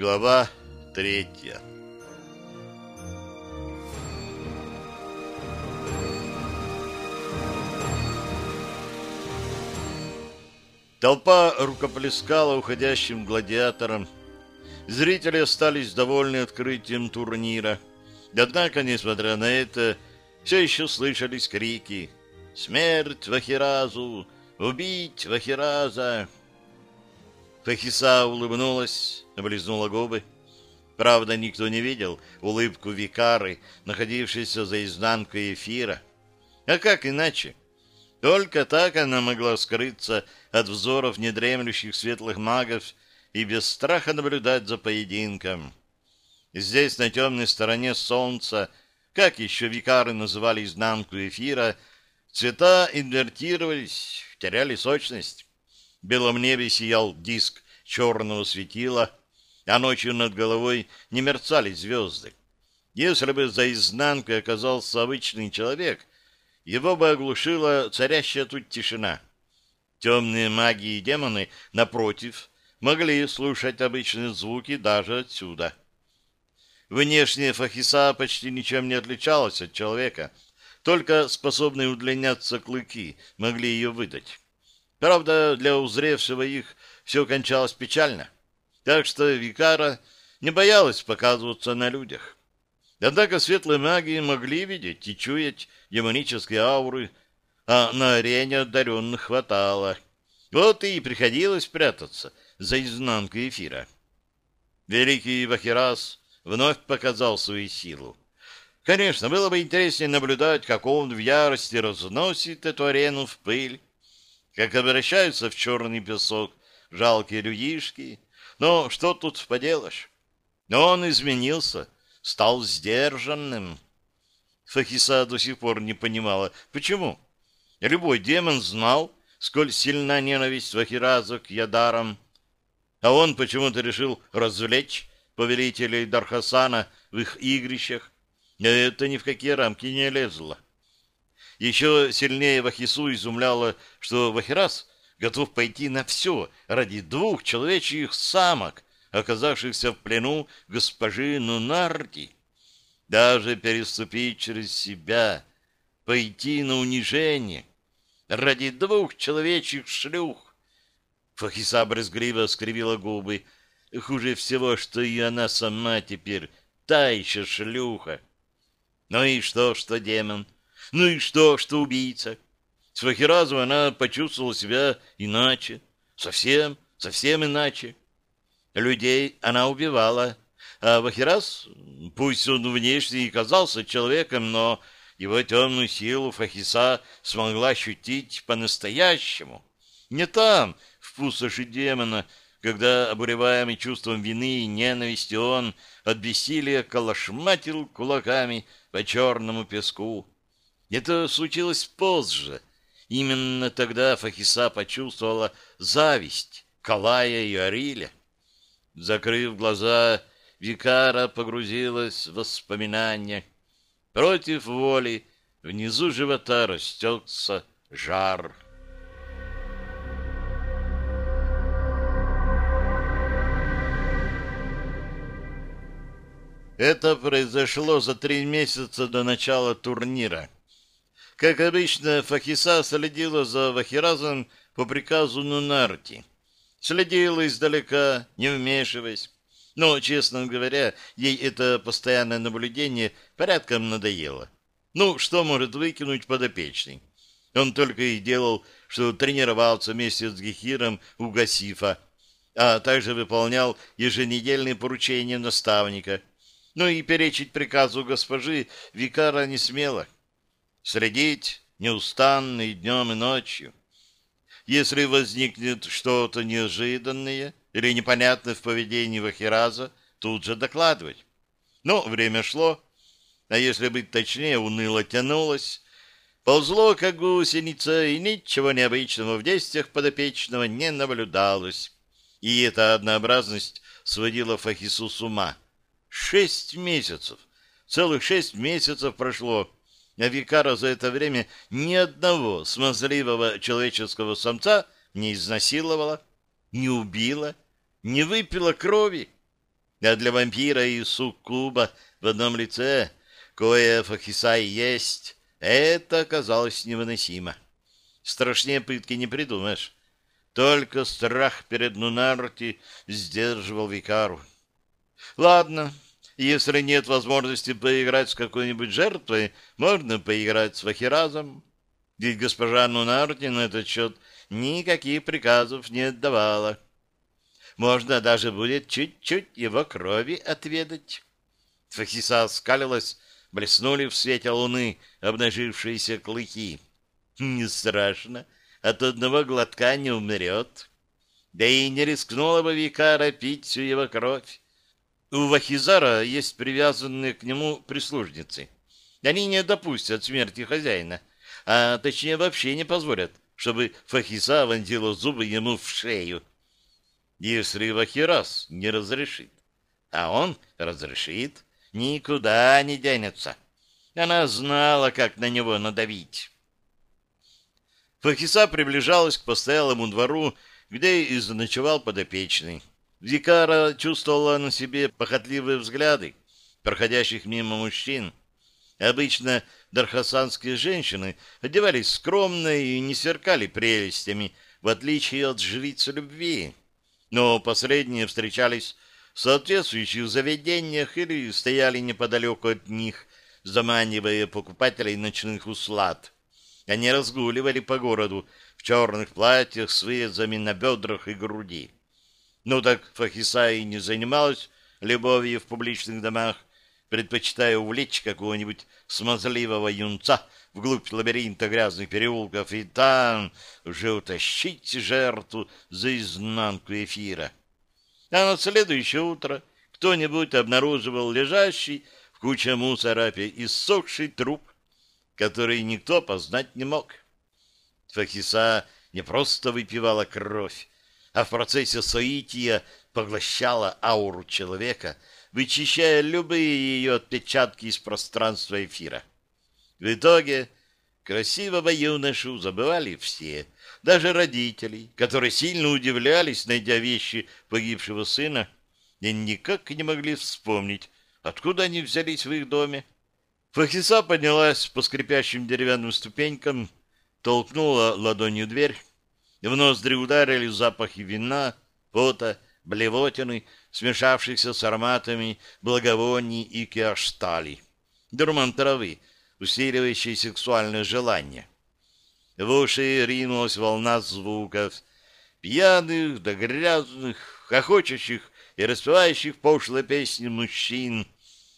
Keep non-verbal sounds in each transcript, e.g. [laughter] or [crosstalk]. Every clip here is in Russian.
Глава третья Толпа рукоплескала уходящим гладиаторам. Зрители остались довольны открытием турнира. Однако, несмотря на это, все еще слышались крики «Смерть Вахиразу! Убить Вахираза!» Фахиса улыбнулась, облизнула губы. Правда, никто не видел улыбку Викары, находившейся за изнанкой эфира. А как иначе? Только так она могла скрыться от взоров недремлющих светлых магов и без страха наблюдать за поединком. Здесь, на темной стороне солнца, как еще викары называли изнанку эфира, цвета инвертировались, теряли сочность. В белом небе сиял диск черного светила, а ночью над головой не мерцали звезды. Если бы за изнанкой оказался обычный человек, его бы оглушила царящая тут тишина. Темные маги и демоны, напротив, могли слушать обычные звуки даже отсюда. Внешне Фахиса почти ничем не отличалась от человека, только способные удлиняться клыки могли ее выдать. Правда, для узревшего их все кончалось печально, так что Викара не боялась показываться на людях. Однако светлые маги могли видеть и чуять демонические ауры, а на арене одаренных хватало. Вот и приходилось прятаться за изнанкой эфира. Великий Вахирас вновь показал свою силу. Конечно, было бы интереснее наблюдать, как он в ярости разносит эту арену в пыль, как обращаются в черный песок жалкие людишки. Но что тут поделаешь? Но он изменился, стал сдержанным. Фахиса до сих пор не понимала, почему. Любой демон знал, сколь сильна ненависть Вахираза к Ядарам, а он почему-то решил развлечь повелителей Дархасана в их игрищах. Это ни в какие рамки не лезло. Еще сильнее Вахису изумляло, что Вахирас готов пойти на все ради двух человечьих самок, оказавшихся в плену госпожи Нунарди. Даже переступить через себя, пойти на унижение ради двух человечьих шлюх. Фахиса брезгливо скривила губы, Хуже всего, что и она сама теперь та еще шлюха. Ну и что, что демон? Ну и что, что убийца? С Вахиразу она почувствовала себя иначе. Совсем, совсем иначе. Людей она убивала. А Вахираз, пусть он внешне и казался человеком, но его темную силу Фахиса смогла ощутить по-настоящему. Не там, в пустоши демона, когда, обуреваемый чувством вины и ненависти, он от бессилия калашматил кулаками по черному песку. Это случилось позже. Именно тогда Фахиса почувствовала зависть Калая и Ариля. Закрыв глаза, Викара погрузилась в воспоминания. Против воли внизу живота растекся жар. Это произошло за три месяца до начала турнира. Как обычно, Фахиса следила за Вахиразом по приказу Нунарти. Следила издалека, не вмешиваясь. Но, честно говоря, ей это постоянное наблюдение порядком надоело. Ну, что может выкинуть подопечный? Он только и делал, что тренировался вместе с Гехиром у Гасифа, а также выполнял еженедельные поручения наставника – но и перечить приказу госпожи Викара не смела. Следить неустанно и днем, и ночью. Если возникнет что-то неожиданное или непонятное в поведении Вахираза, тут же докладывать. Но время шло, а если быть точнее, уныло тянулось, ползло, как гусеница, и ничего необычного в действиях подопечного не наблюдалось. И эта однообразность сводила Фахису с ума — Шесть месяцев! Целых шесть месяцев прошло, а Викара за это время ни одного смазливого человеческого самца не изнасиловала, не убила, не выпила крови. А для вампира и суккуба в одном лице, кое Фахисай есть, это оказалось невыносимо. Страшнее пытки не придумаешь. Только страх перед Нунарти сдерживал Викару. Ладно, если нет возможности поиграть с какой-нибудь жертвой, можно поиграть с Вахиразом. Ведь госпожа Нунарти на этот счет никаких приказов не отдавала. Можно даже будет чуть-чуть его крови отведать. Фахиса скалилась, блеснули в свете луны обнажившиеся клыки. Не страшно, от одного глотка не умрет. Да и не рискнула бы Викара пить всю его кровь. У Вахизара есть привязанные к нему прислужницы. Они не допустят смерти хозяина, а точнее вообще не позволят, чтобы Фахиса вонзила зубы ему в шею если Вахирас не разрешит. А он разрешит, никуда не денется. Она знала, как на него надавить. Фахиса приближалась к постоялому двору, где и заночевал подопечный. Викара чувствовала на себе похотливые взгляды проходящих мимо мужчин. Обычно дархасанские женщины одевались скромно и не сверкали прелестями, в отличие от жриц любви но последние встречались в соответствующих заведениях или стояли неподалеку от них, заманивая покупателей ночных услад. Они разгуливали по городу в черных платьях с вырезами на бедрах и груди. Ну так Фахиса и не занималась любовью в публичных домах, предпочитая увлечь какого-нибудь смазливого юнца вглубь лабиринта грязных переулков и там уже утащить жертву за изнанку эфира. А на следующее утро кто-нибудь обнаруживал лежащий в куче мусора иссохший труп, который никто познать не мог. Фахиса не просто выпивала кровь, а в процессе соития поглощала ауру человека, вычищая любые ее отпечатки из пространства эфира. В итоге красивого юношу забывали все, даже родители, которые сильно удивлялись, найдя вещи погибшего сына, и никак не могли вспомнить, откуда они взялись в их доме. Фахиса поднялась по скрипящим деревянным ступенькам, толкнула ладонью дверь, в ноздри ударили запахи вина, пота, блевотины, смешавшихся с ароматами благовоний и киаштали. Дурман травы, усиливающий сексуальное желание. В уши ринулась волна звуков, пьяных да грязных, хохочущих и распевающих пошлые песни мужчин,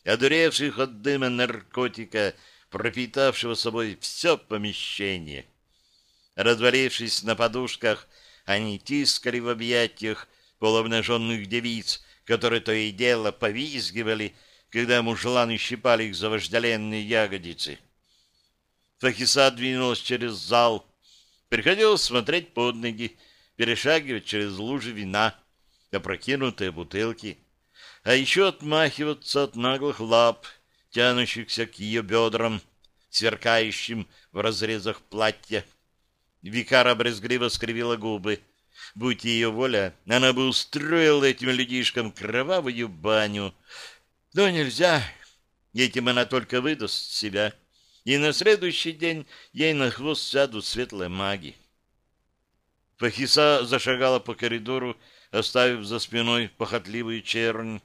одуревших от дыма наркотика, пропитавшего собой все помещение. Развалившись на подушках, они тискали в объятиях полуобнаженных девиц, которые то и дело повизгивали, когда мужланы щипали их за вожделенные ягодицы. Фахиса двинулась через зал. Приходилось смотреть под ноги, перешагивать через лужи вина, опрокинутые бутылки, а еще отмахиваться от наглых лап, тянущихся к ее бедрам, сверкающим в разрезах платья. Викара брезгливо скривила губы. Будь ее воля, она бы устроила этим людишкам кровавую баню, но нельзя. Этим она только выдаст себя. И на следующий день ей на хвост сядут светлые маги. Фахиса зашагала по коридору, оставив за спиной похотливую чернь.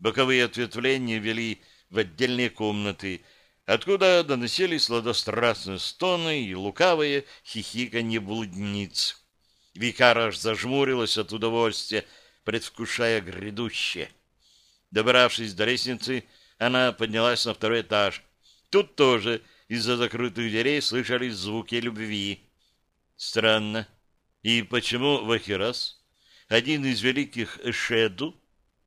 Боковые ответвления вели в отдельные комнаты, откуда доносились сладострастные стоны и лукавые хихиканье блудниц. Викара аж зажмурилась от удовольствия, предвкушая грядущее. Добравшись до лестницы, она поднялась на второй этаж. Тут тоже из-за закрытых дверей слышались звуки любви. Странно. И почему Вахирас, один из великих Шеду,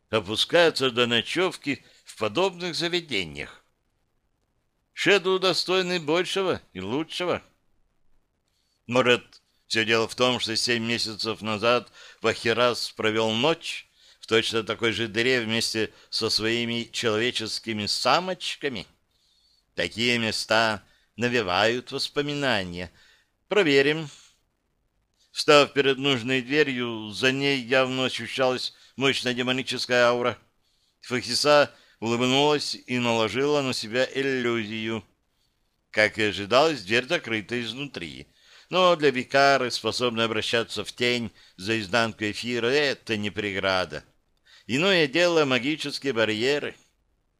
опускается до ночевки в подобных заведениях? Шеду достойны большего и лучшего. Может, все дело в том, что семь месяцев назад Вахирас провел ночь точно такой же дыре вместе со своими человеческими самочками. Такие места навевают воспоминания. Проверим. Встав перед нужной дверью, за ней явно ощущалась мощная демоническая аура. Фахиса улыбнулась и наложила на себя иллюзию. Как и ожидалось, дверь закрыта изнутри. Но для викары, способной обращаться в тень за изнанку эфира, это не преграда. Иное дело магические барьеры.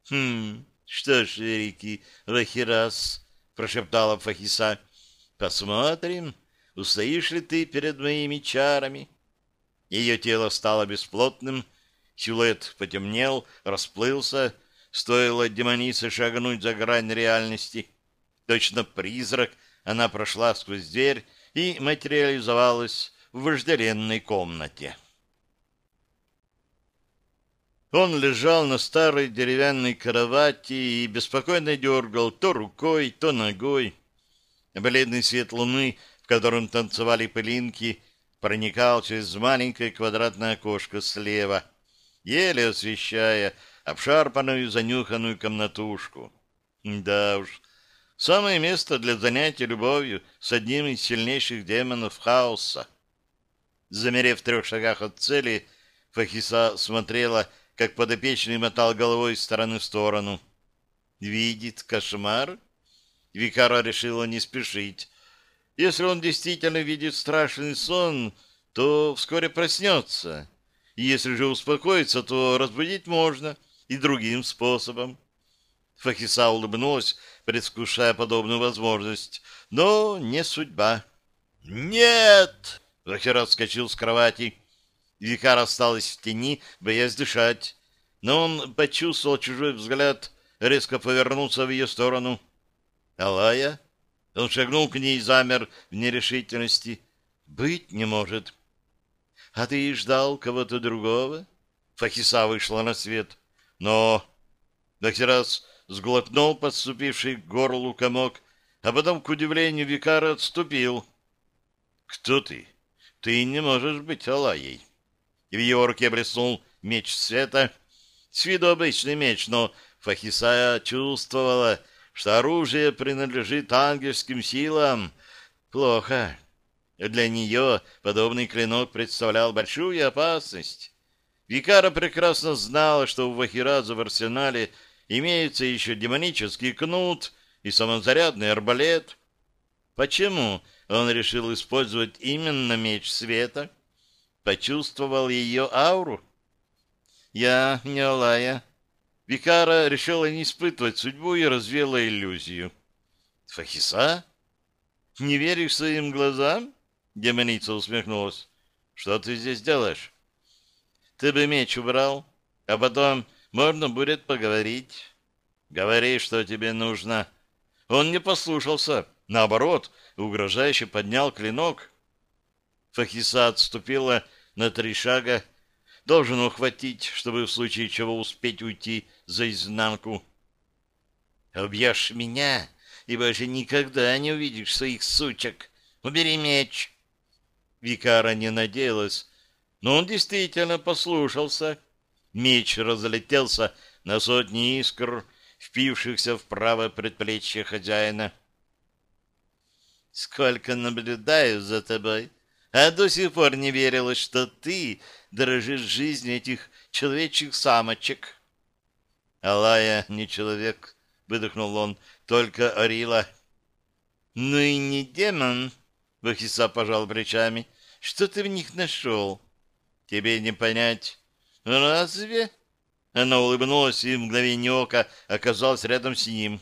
«Хм, что ж, великий Вахирас», — прошептала Фахиса, — «посмотрим, устоишь ли ты перед моими чарами». Ее тело стало бесплотным, силуэт потемнел, расплылся, стоило демонице шагнуть за грань реальности. Точно призрак она прошла сквозь дверь и материализовалась в вожделенной комнате. Он лежал на старой деревянной кровати и беспокойно дергал то рукой, то ногой. Бледный свет луны, в котором танцевали пылинки, проникал через маленькое квадратное окошко слева, еле освещая обшарпанную, занюханную комнатушку. Да уж, самое место для занятия любовью с одним из сильнейших демонов хаоса. Замерев в трех шагах от цели, Фахиса смотрела как подопечный мотал головой из стороны в сторону. Видит кошмар? Викара решила не спешить. Если он действительно видит страшный сон, то вскоре проснется. И если же успокоится, то разбудить можно и другим способом. Фахиса улыбнулась, предвкушая подобную возможность, но не судьба. «Нет!» — Захера вскочил с кровати. Викар осталась в тени, боясь дышать. Но он почувствовал чужой взгляд, резко повернулся в ее сторону. «Алая?» Он шагнул к ней и замер в нерешительности. «Быть не может». «А ты ждал кого-то другого?» Фахиса вышла на свет. «Но...» Дахирас сглотнул подступивший к горлу комок, а потом, к удивлению Викара, отступил. «Кто ты? Ты не можешь быть Алаей». И в его руке блеснул меч света. С виду обычный меч, но Фахисая чувствовала, что оружие принадлежит ангельским силам. Плохо. Для нее подобный клинок представлял большую опасность. Викара прекрасно знала, что у Вахираза в арсенале имеется еще демонический кнут и самозарядный арбалет. Почему он решил использовать именно меч света? почувствовал ее ауру? Я, не Алая. Викара решила не испытывать судьбу и развела иллюзию. Фахиса? Не веришь своим глазам? Демоница усмехнулась. Что ты здесь делаешь? Ты бы меч убрал, а потом можно будет поговорить. Говори, что тебе нужно. Он не послушался. Наоборот, угрожающе поднял клинок. Фахиса отступила на три шага, должен ухватить, чтобы в случае чего успеть уйти за изнанку. «Убьешь меня, и больше никогда не увидишь своих сучек. Убери меч!» Викара не надеялась, но он действительно послушался. Меч разлетелся на сотни искр, впившихся в правое предплечье хозяина. «Сколько наблюдаю за тобой!» а до сих пор не верилось, что ты дорожишь жизнью этих человечьих самочек. Алая не человек, выдохнул он, только Орила. Ну и не демон, Вахиса пожал плечами. Что ты в них нашел? Тебе не понять. Разве? Она улыбнулась и в мгновение ока оказалась рядом с ним.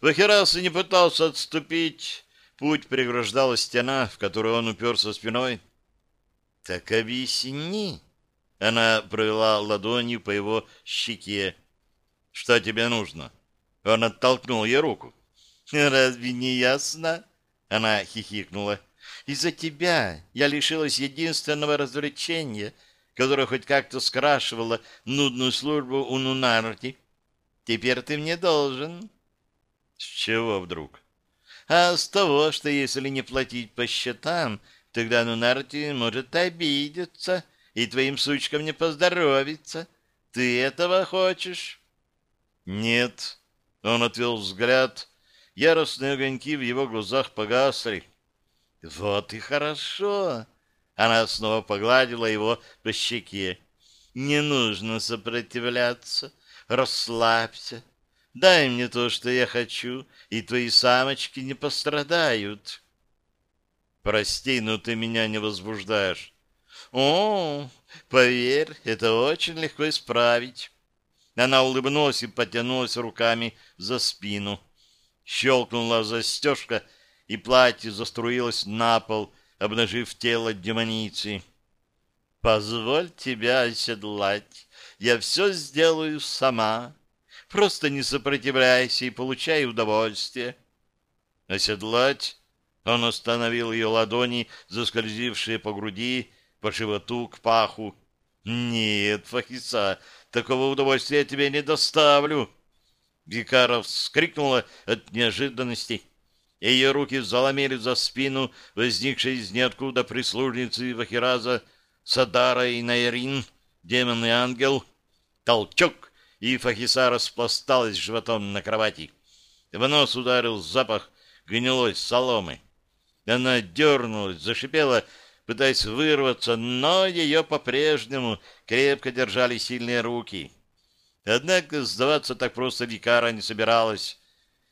Вахирас не пытался отступить, Путь преграждала стена, в которую он уперся спиной. «Так объясни!» Она провела ладонью по его щеке. «Что тебе нужно?» Он оттолкнул ей руку. «Разве не ясно?» Она хихикнула. «Из-за тебя я лишилась единственного развлечения, которое хоть как-то скрашивало нудную службу у Нунарти. Теперь ты мне должен». «С чего вдруг?» а с того, что если не платить по счетам, тогда Нунарти может обидеться и твоим сучкам не поздоровится. Ты этого хочешь? Нет. Он отвел взгляд. Яростные огоньки в его глазах погасли. Вот и хорошо. Она снова погладила его по щеке. Не нужно сопротивляться. Расслабься. Дай мне то, что я хочу, и твои самочки не пострадают. Прости, но ты меня не возбуждаешь. О, поверь, это очень легко исправить. Она улыбнулась и потянулась руками за спину. Щелкнула застежка, и платье заструилось на пол, обнажив тело демоницы. «Позволь тебя оседлать. Я все сделаю сама. Просто не сопротивляйся и получай удовольствие». «Оседлать?» Он остановил ее ладони, заскользившие по груди, по животу, к паху. «Нет, Фахиса, такого удовольствия я тебе не доставлю!» Викаров вскрикнула от неожиданности. Ее руки заломили за спину возникшей из ниоткуда прислужницы Вахираза Садара и Найрин, демон и ангел. Толчок, и Фахиса распласталась животом на кровати. В нос ударил запах гнилой соломы. Она дернулась, зашипела, пытаясь вырваться, но ее по-прежнему крепко держали сильные руки. Однако сдаваться так просто Викара не собиралась.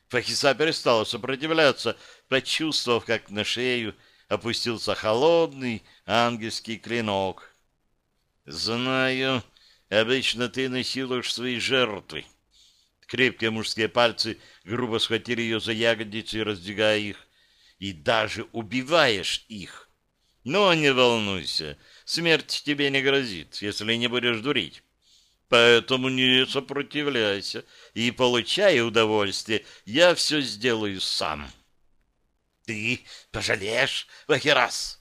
Фахиса перестала сопротивляться, почувствовав, как на шею опустился холодный ангельский клинок. «Знаю, обычно ты насилуешь свои жертвы». Крепкие мужские пальцы грубо схватили ее за ягодицы, раздвигая их. «И даже убиваешь их. Но не волнуйся, смерть тебе не грозит, если не будешь дурить. Поэтому не сопротивляйся и получай удовольствие. Я все сделаю сам. Ты пожалеешь, Вахирас?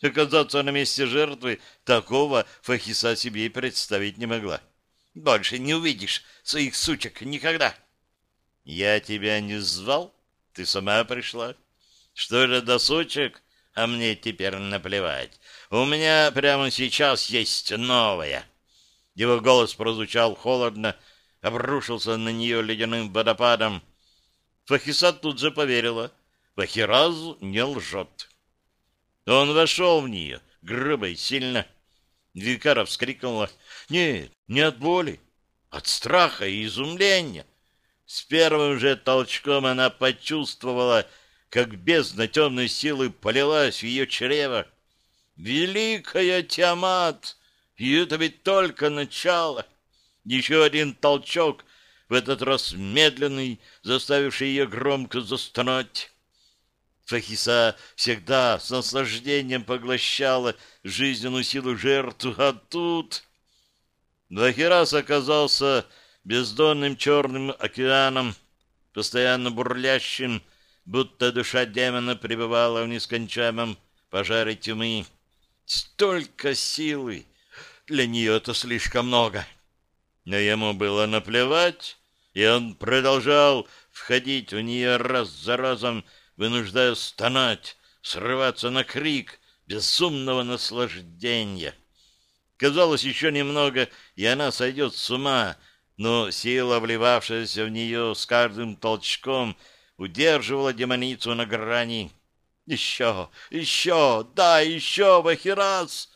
Оказаться на месте жертвы такого Фахиса себе и представить не могла. Больше не увидишь своих сучек никогда. Я тебя не звал, ты сама пришла. Что же до сучек, а мне теперь наплевать. У меня прямо сейчас есть новая. Его голос прозвучал холодно, обрушился на нее ледяным водопадом. Фахисат тут же поверила. Фахиразу не лжет. Он вошел в нее, грубо и сильно. Викара вскрикнула. Нет, не от боли, от страха и изумления. С первым же толчком она почувствовала, как бездна темной силы полилась в ее чрево. «Великая Тиамат!» И это ведь только начало. Еще один толчок, в этот раз медленный, заставивший ее громко застонать. Фахиса всегда с наслаждением поглощала жизненную силу жертву, а тут... Вахирас оказался бездонным черным океаном, постоянно бурлящим, будто душа демона пребывала в нескончаемом пожаре тьмы. Столько силы! Для нее это слишком много. Но ему было наплевать, и он продолжал входить в нее раз за разом, вынуждая стонать, срываться на крик безумного наслаждения. Казалось, еще немного, и она сойдет с ума, но сила, вливавшаяся в нее с каждым толчком, удерживала демоницу на грани. «Еще! Еще! Да, еще, Бахирас!»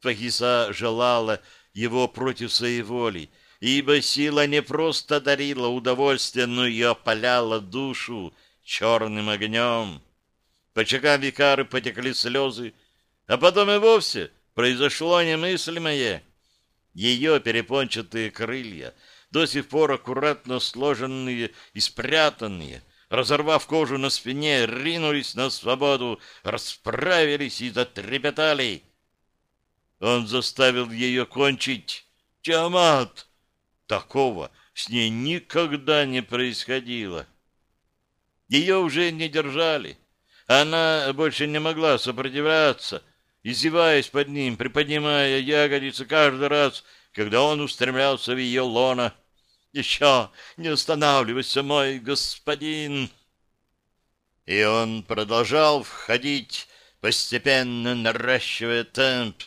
Фахиса желала его против своей воли, ибо сила не просто дарила удовольствие, но и опаляла душу черным огнем. По чекам Викары потекли слезы, а потом и вовсе произошло немыслимое. Ее перепончатые крылья, до сих пор аккуратно сложенные и спрятанные, разорвав кожу на спине, ринулись на свободу, расправились и затрепетали — он заставил ее кончить. Тиамат! Такого с ней никогда не происходило. Ее уже не держали. Она больше не могла сопротивляться, издеваясь под ним, приподнимая ягодицы каждый раз, когда он устремлялся в ее лона. «Еще не останавливайся, мой господин!» И он продолжал входить, постепенно наращивая темп.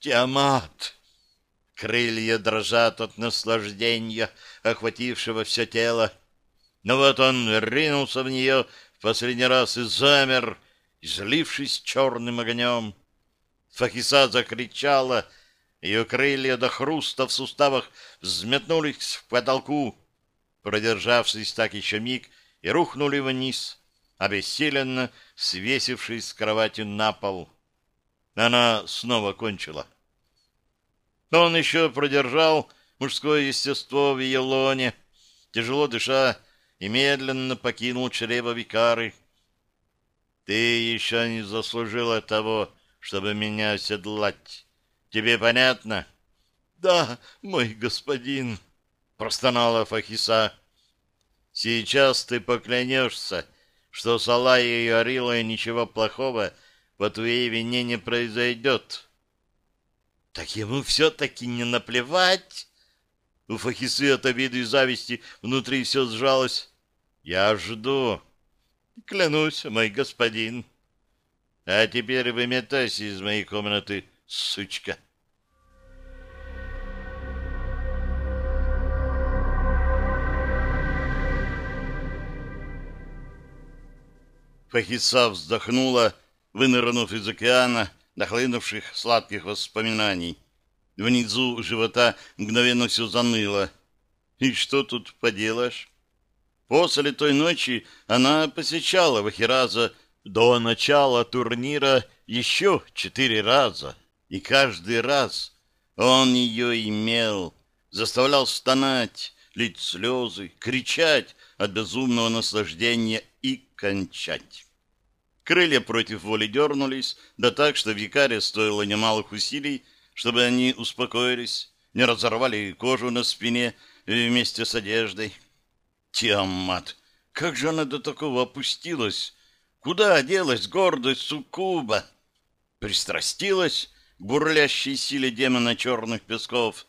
Тиамат! Крылья дрожат от наслаждения, охватившего все тело. Но вот он ринулся в нее в последний раз и замер, излившись черным огнем. Фахиса закричала, Ее крылья до хруста в суставах взметнулись в потолку, продержавшись так еще миг, и рухнули вниз, обессиленно свесившись с кровати на пол. Она снова кончила. Он еще продержал мужское естество в ее тяжело дыша, и медленно покинул чрево викары. Ты еще не заслужила того, чтобы меня оседлать. Тебе понятно? — Да, мой господин, — простонала Фахиса. — Сейчас ты поклянешься, что с Аллаей и Арилой ничего плохого по твоей вине не произойдет. — Так ему все-таки не наплевать? У Фахисы от обиды и зависти внутри все сжалось. — Я жду. — Клянусь, мой господин. — А теперь выметайся из моей комнаты, сучка. — Фахиса вздохнула, вынырнув из океана, нахлынувших сладких воспоминаний. Внизу живота мгновенно все заныло. И что тут поделаешь? После той ночи она посещала Вахираза до начала турнира еще четыре раза. И каждый раз он ее имел, заставлял стонать, лить слезы, кричать от безумного наслаждения и кончать. Крылья против воли дернулись, да так, что викаре стоило немалых усилий, чтобы они успокоились, не разорвали кожу на спине вместе с одеждой. Тиамат! Как же она до такого опустилась? Куда делась гордость суккуба? Пристрастилась к бурлящей силе демона черных песков.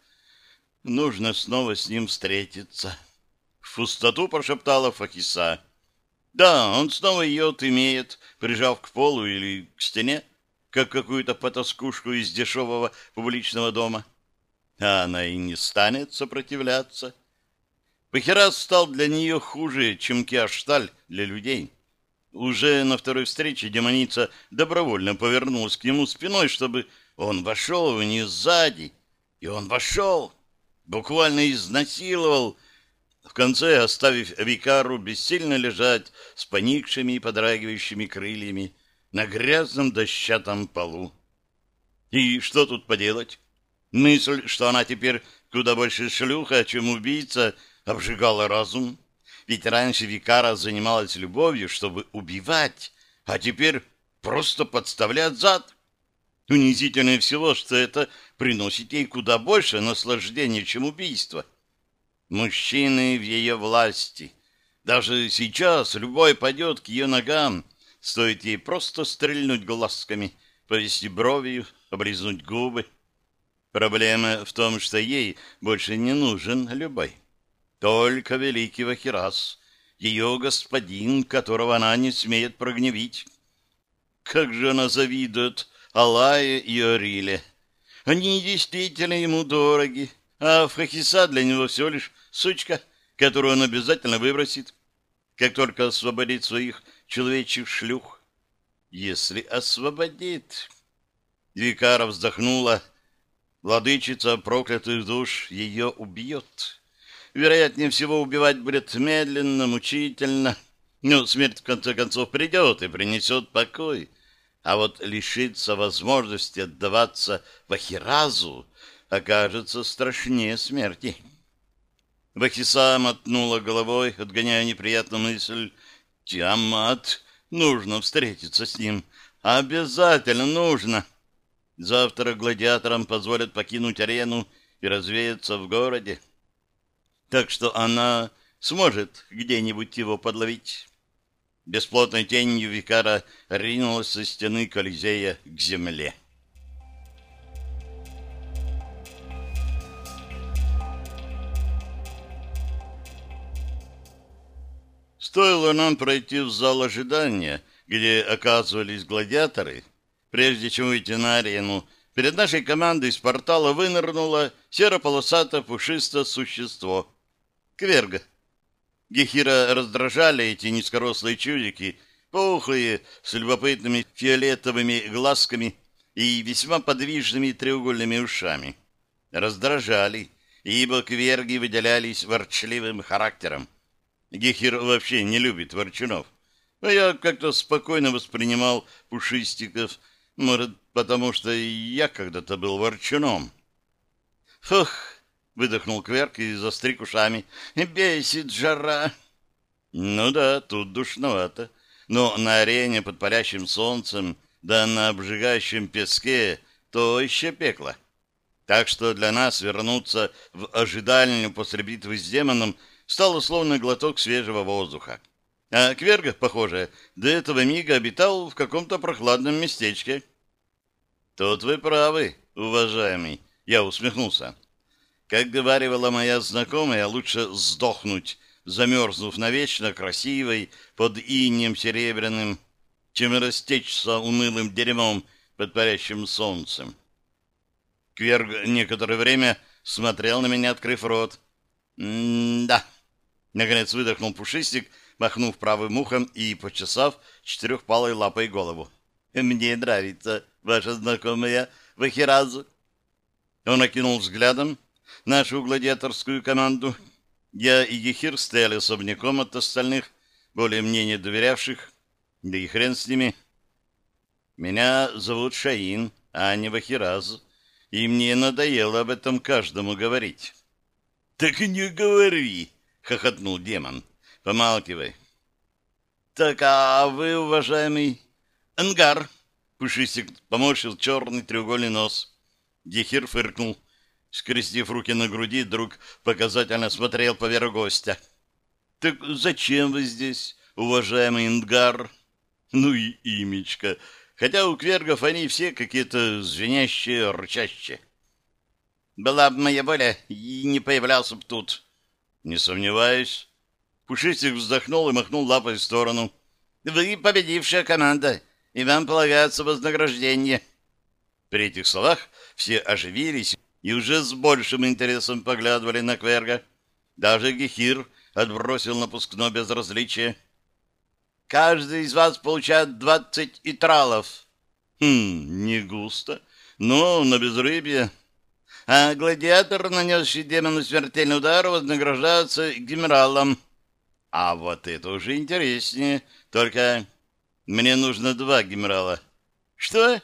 Нужно снова с ним встретиться. В пустоту прошептала Фахиса. Да, он снова ее отымеет, прижав к полу или к стене, как какую-то потаскушку из дешевого публичного дома. А она и не станет сопротивляться. Пахерас стал для нее хуже, чем Киашталь для людей. Уже на второй встрече демоница добровольно повернулась к нему спиной, чтобы он вошел в нее сзади. И он вошел, буквально изнасиловал, в конце оставив Викару бессильно лежать с поникшими и подрагивающими крыльями на грязном дощатом полу. И что тут поделать? Мысль, что она теперь куда больше шлюха, чем убийца, обжигала разум. Ведь раньше Викара занималась любовью, чтобы убивать, а теперь просто подставлять зад. Унизительнее всего, что это приносит ей куда больше наслаждения, чем убийство. — Мужчины в ее власти. Даже сейчас любой пойдет к ее ногам, стоит ей просто стрельнуть глазками, повести бровью, облизнуть губы. Проблема в том, что ей больше не нужен любой. Только великий Вахирас, ее господин, которого она не смеет прогневить. Как же она завидует Алае и Ориле. Они действительно ему дороги, а Фахиса для него всего лишь сучка, которую он обязательно выбросит, как только освободит своих человечьих шлюх. Если освободит. Викара вздохнула. Владычица проклятых душ ее убьет. Вероятнее всего, убивать будет медленно, мучительно. Но смерть, в конце концов, придет и принесет покой. А вот лишиться возможности отдаваться Вахиразу окажется страшнее смерти. Бахиса мотнула головой, отгоняя неприятную мысль. «Тиамат, нужно встретиться с ним. Обязательно нужно!» Завтра гладиаторам позволят покинуть арену и развеяться в городе. Так что она сможет где-нибудь его подловить. Бесплотной тенью Викара ринулась со стены Колизея к земле. Стоило нам пройти в зал ожидания, где оказывались гладиаторы, прежде чем выйти на арену, перед нашей командой из портала вынырнуло серо-полосатое пушистое существо. Кверга. Гехира раздражали эти низкорослые чудики, пухлые, с любопытными фиолетовыми глазками и весьма подвижными треугольными ушами. раздражали, ибо кверги выделялись ворчливым характером. Гехир вообще не любит ворчунов. А я как-то спокойно воспринимал пушистиков, может, потому что я когда-то был ворчуном. «Фух!» — выдохнул Кверк и застриг ушами. «Бесит жара!» «Ну да, тут душновато. Но на арене под палящим солнцем, да на обжигающем песке, то еще пекло. Так что для нас вернуться в ожидальню после битвы с демоном стало словно глоток свежего воздуха. А Кверга, похоже, до этого мига обитал в каком-то прохладном местечке. «Тут вы правы, уважаемый», — я усмехнулся. Как говаривала моя знакомая, лучше сдохнуть, замерзнув навечно красивой под инем серебряным, чем растечься унылым дерьмом под парящим солнцем. Кверг некоторое время смотрел на меня, открыв рот. «М-да», — наконец выдохнул Пушистик, махнув правым ухом и почесав четырехпалой лапой голову. «Мне нравится ваша знакомая Вахиразу». Он окинул взглядом нашу гладиаторскую команду. Я и Гехир стояли особняком от остальных, более мне не доверявших, да и хрен с ними. Меня зовут Шаин, а не Вахираз, и мне надоело об этом каждому говорить. — Так и не говори, — хохотнул демон. — Помалкивай. — Так, а вы, уважаемый Ангар? Пушистик поморщил черный треугольный нос. Дехир фыркнул. Скрестив руки на груди, друг показательно смотрел поверх гостя. — Так зачем вы здесь, уважаемый Ингар? Ну и имечко. Хотя у квергов они все какие-то звенящие, рычащие. Была бы моя воля, и не появлялся бы тут. Не сомневаюсь. Пушистик вздохнул и махнул лапой в сторону. Вы победившая команда, и вам полагается вознаграждение. При этих словах все оживились и уже с большим интересом поглядывали на Кверга. Даже Гехир отбросил напускное безразличие. Каждый из вас получает двадцать итралов. Хм, не густо, но на безрыбье. А гладиатор, нанесший демону смертельный удар, вознаграждается генералом. А вот это уже интереснее. Только мне нужно два генерала. Что?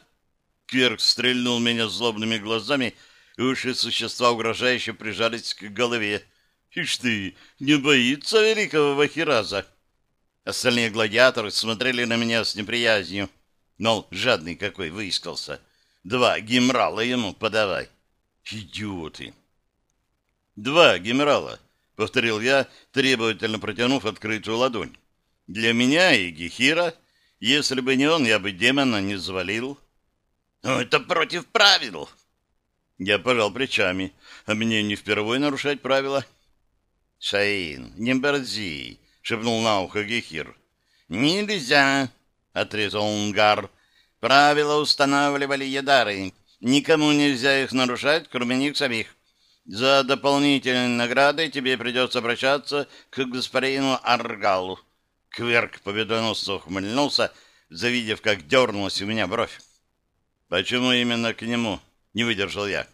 Кверк стрельнул меня злобными глазами, и уши существа угрожающе прижались к голове. Ишь ты, не боится великого Вахираза? Остальные гладиаторы смотрели на меня с неприязнью. Мол, жадный какой выискался. Два генерала ему подавай. Идиоты. Два генерала, повторил я, требовательно протянув открытую ладонь. Для меня и Гехира. Если бы не он, я бы демона не завалил. Но это против правил. Я пожал плечами. А мне не впервые нарушать правила. Шаин, не борзи шепнул на ухо Гехир. «Нельзя!» — отрезал Унгар. «Правила устанавливали едары. Никому нельзя их нарушать, кроме них самих. За дополнительной наградой тебе придется обращаться к господину Аргалу». Кверк победоносно ухмыльнулся, завидев, как дернулась у меня бровь. «Почему именно к нему?» — не выдержал я.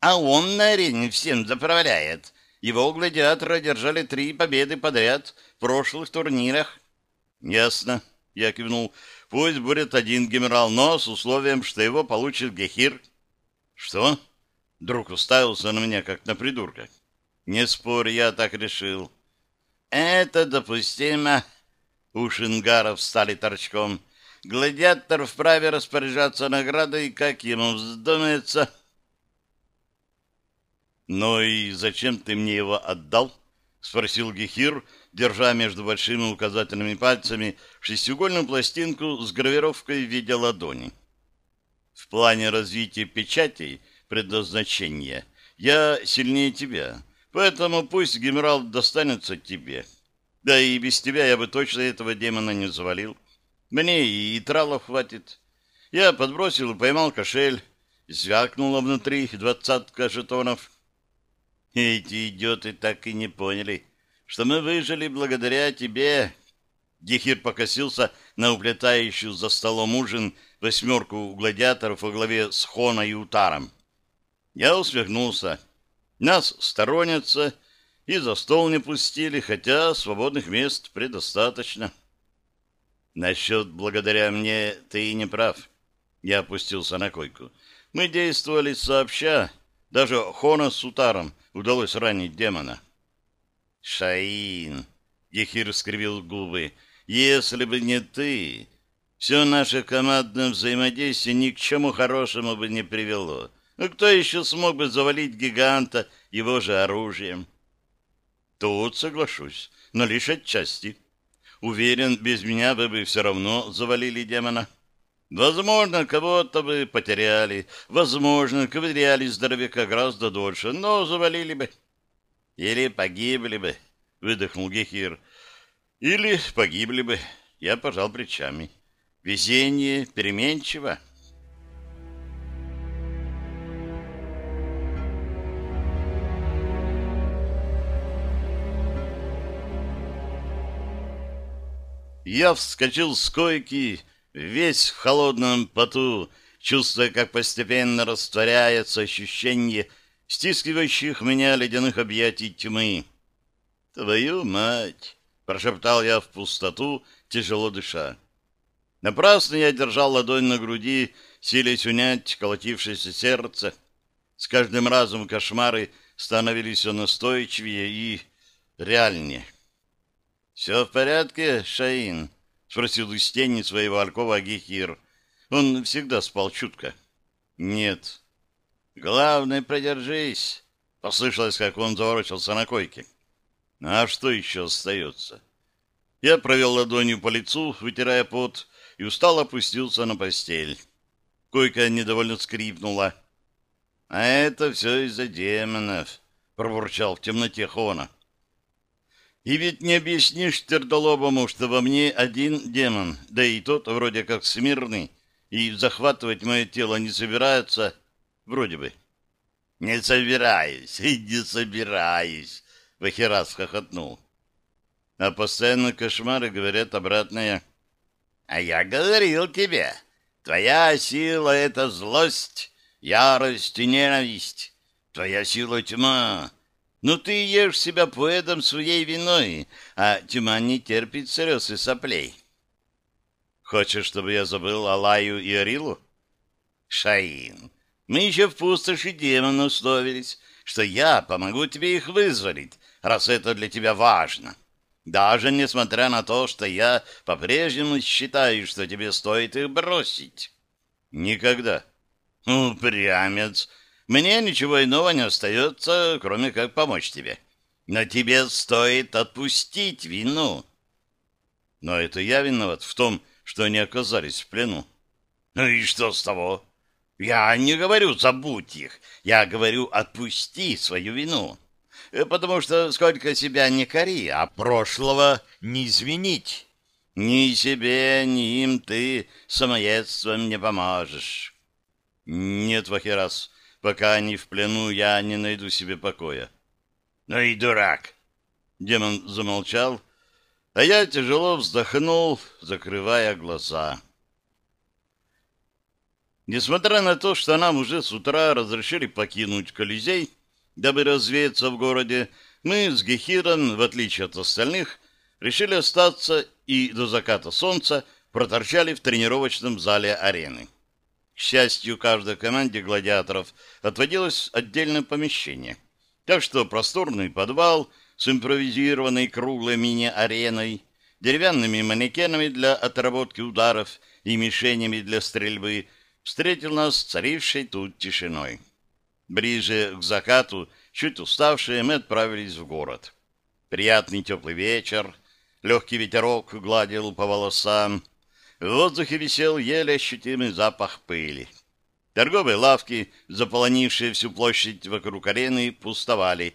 «А он на арене всем заправляет. Его гладиаторы одержали три победы подряд в прошлых турнирах. Ясно, я кивнул. Пусть будет один генерал, но с условием, что его получит Гехир. Что? Друг уставился на меня, как на придурка. Не спорь, я так решил. Это допустимо. Уши Нгаров стали торчком. Гладиатор вправе распоряжаться наградой, как ему вздумается. «Ну и зачем ты мне его отдал?» — спросил Гехир, держа между большими указательными пальцами шестиугольную пластинку с гравировкой в виде ладони. «В плане развития печатей предназначения я сильнее тебя, поэтому пусть генерал достанется тебе. Да и без тебя я бы точно этого демона не завалил. Мне и тралов хватит. Я подбросил и поймал кошель, звякнуло внутри двадцатка жетонов». Эти идиоты так и не поняли, что мы выжили благодаря тебе. Гехир покосился на уплетающую за столом ужин восьмерку гладиаторов во главе с Хона и Утаром. Я усмехнулся. Нас сторонятся и за стол не пустили, хотя свободных мест предостаточно. Насчет «благодаря мне» ты и не прав. Я опустился на койку. Мы действовали сообща. Даже Хона с Утаром удалось ранить демона. «Шаин!» — Ехир скривил губы. «Если бы не ты, все наше командное взаимодействие ни к чему хорошему бы не привело. Ну кто еще смог бы завалить гиганта его же оружием?» Тут соглашусь, но лишь отчасти. Уверен, без меня вы бы все равно завалили демона. Возможно, кого-то бы потеряли, возможно, ковыряли здоровяка гораздо дольше, но завалили бы. Или погибли бы, выдохнул Гехир. Или погибли бы. Я пожал плечами. Везение переменчиво. Я вскочил с койки, весь в холодном поту, чувствуя, как постепенно растворяется ощущение стискивающих меня ледяных объятий тьмы. «Твою мать!» — прошептал я в пустоту, тяжело дыша. Напрасно я держал ладонь на груди, силясь унять колотившееся сердце. С каждым разом кошмары становились все настойчивее и реальнее. «Все в порядке, Шаин?» — спросил из тени своего алькова Гехир. Он всегда спал чутко. «Нет». «Главное, продержись», — послышалось, как он заворочился на койке. «А что еще остается?» Я провел ладонью по лицу, вытирая пот, и устало опустился на постель. Койка недовольно скрипнула. «А это все из-за демонов», — пробурчал в темноте Хона. И ведь не объяснишь Тердолобому, что во мне один демон, да и тот вроде как смирный, и захватывать мое тело не собирается, вроде бы. — Не собираюсь, и не собираюсь, — Вахерас хохотнул. А постоянно кошмары говорят обратное. — А я говорил тебе, твоя сила — это злость, ярость и ненависть. Твоя сила — тьма, ну ты ешь себя поэдом своей виной, а тьма не терпит слез и соплей. Хочешь, чтобы я забыл Алаю и Арилу? Шаин, мы еще в пустоши демона условились, что я помогу тебе их вызволить, раз это для тебя важно. Даже несмотря на то, что я по-прежнему считаю, что тебе стоит их бросить. Никогда. Упрямец. Мне ничего иного не остается, кроме как помочь тебе. Но тебе стоит отпустить вину. Но это я виноват в том, что они оказались в плену. Ну и что с того? Я не говорю забудь их, я говорю отпусти свою вину. Э, потому что сколько себя не кори, а прошлого не извинить. Ни себе, ни им ты самоедством не поможешь. Нет, Вахирас, Пока они в плену, я не найду себе покоя. Ну и дурак! Демон замолчал, а я тяжело вздохнул, закрывая глаза. Несмотря на то, что нам уже с утра разрешили покинуть Колизей, дабы развеяться в городе, мы с Гехиром, в отличие от остальных, решили остаться и до заката солнца проторчали в тренировочном зале арены. К счастью, каждой команде гладиаторов отводилось отдельное помещение. Так что просторный подвал с импровизированной круглой мини-ареной, деревянными манекенами для отработки ударов и мишенями для стрельбы встретил нас царившей тут тишиной. Ближе к закату, чуть уставшие, мы отправились в город. Приятный теплый вечер, легкий ветерок гладил по волосам, в воздухе висел еле ощутимый запах пыли. Торговые лавки, заполонившие всю площадь вокруг арены, пустовали.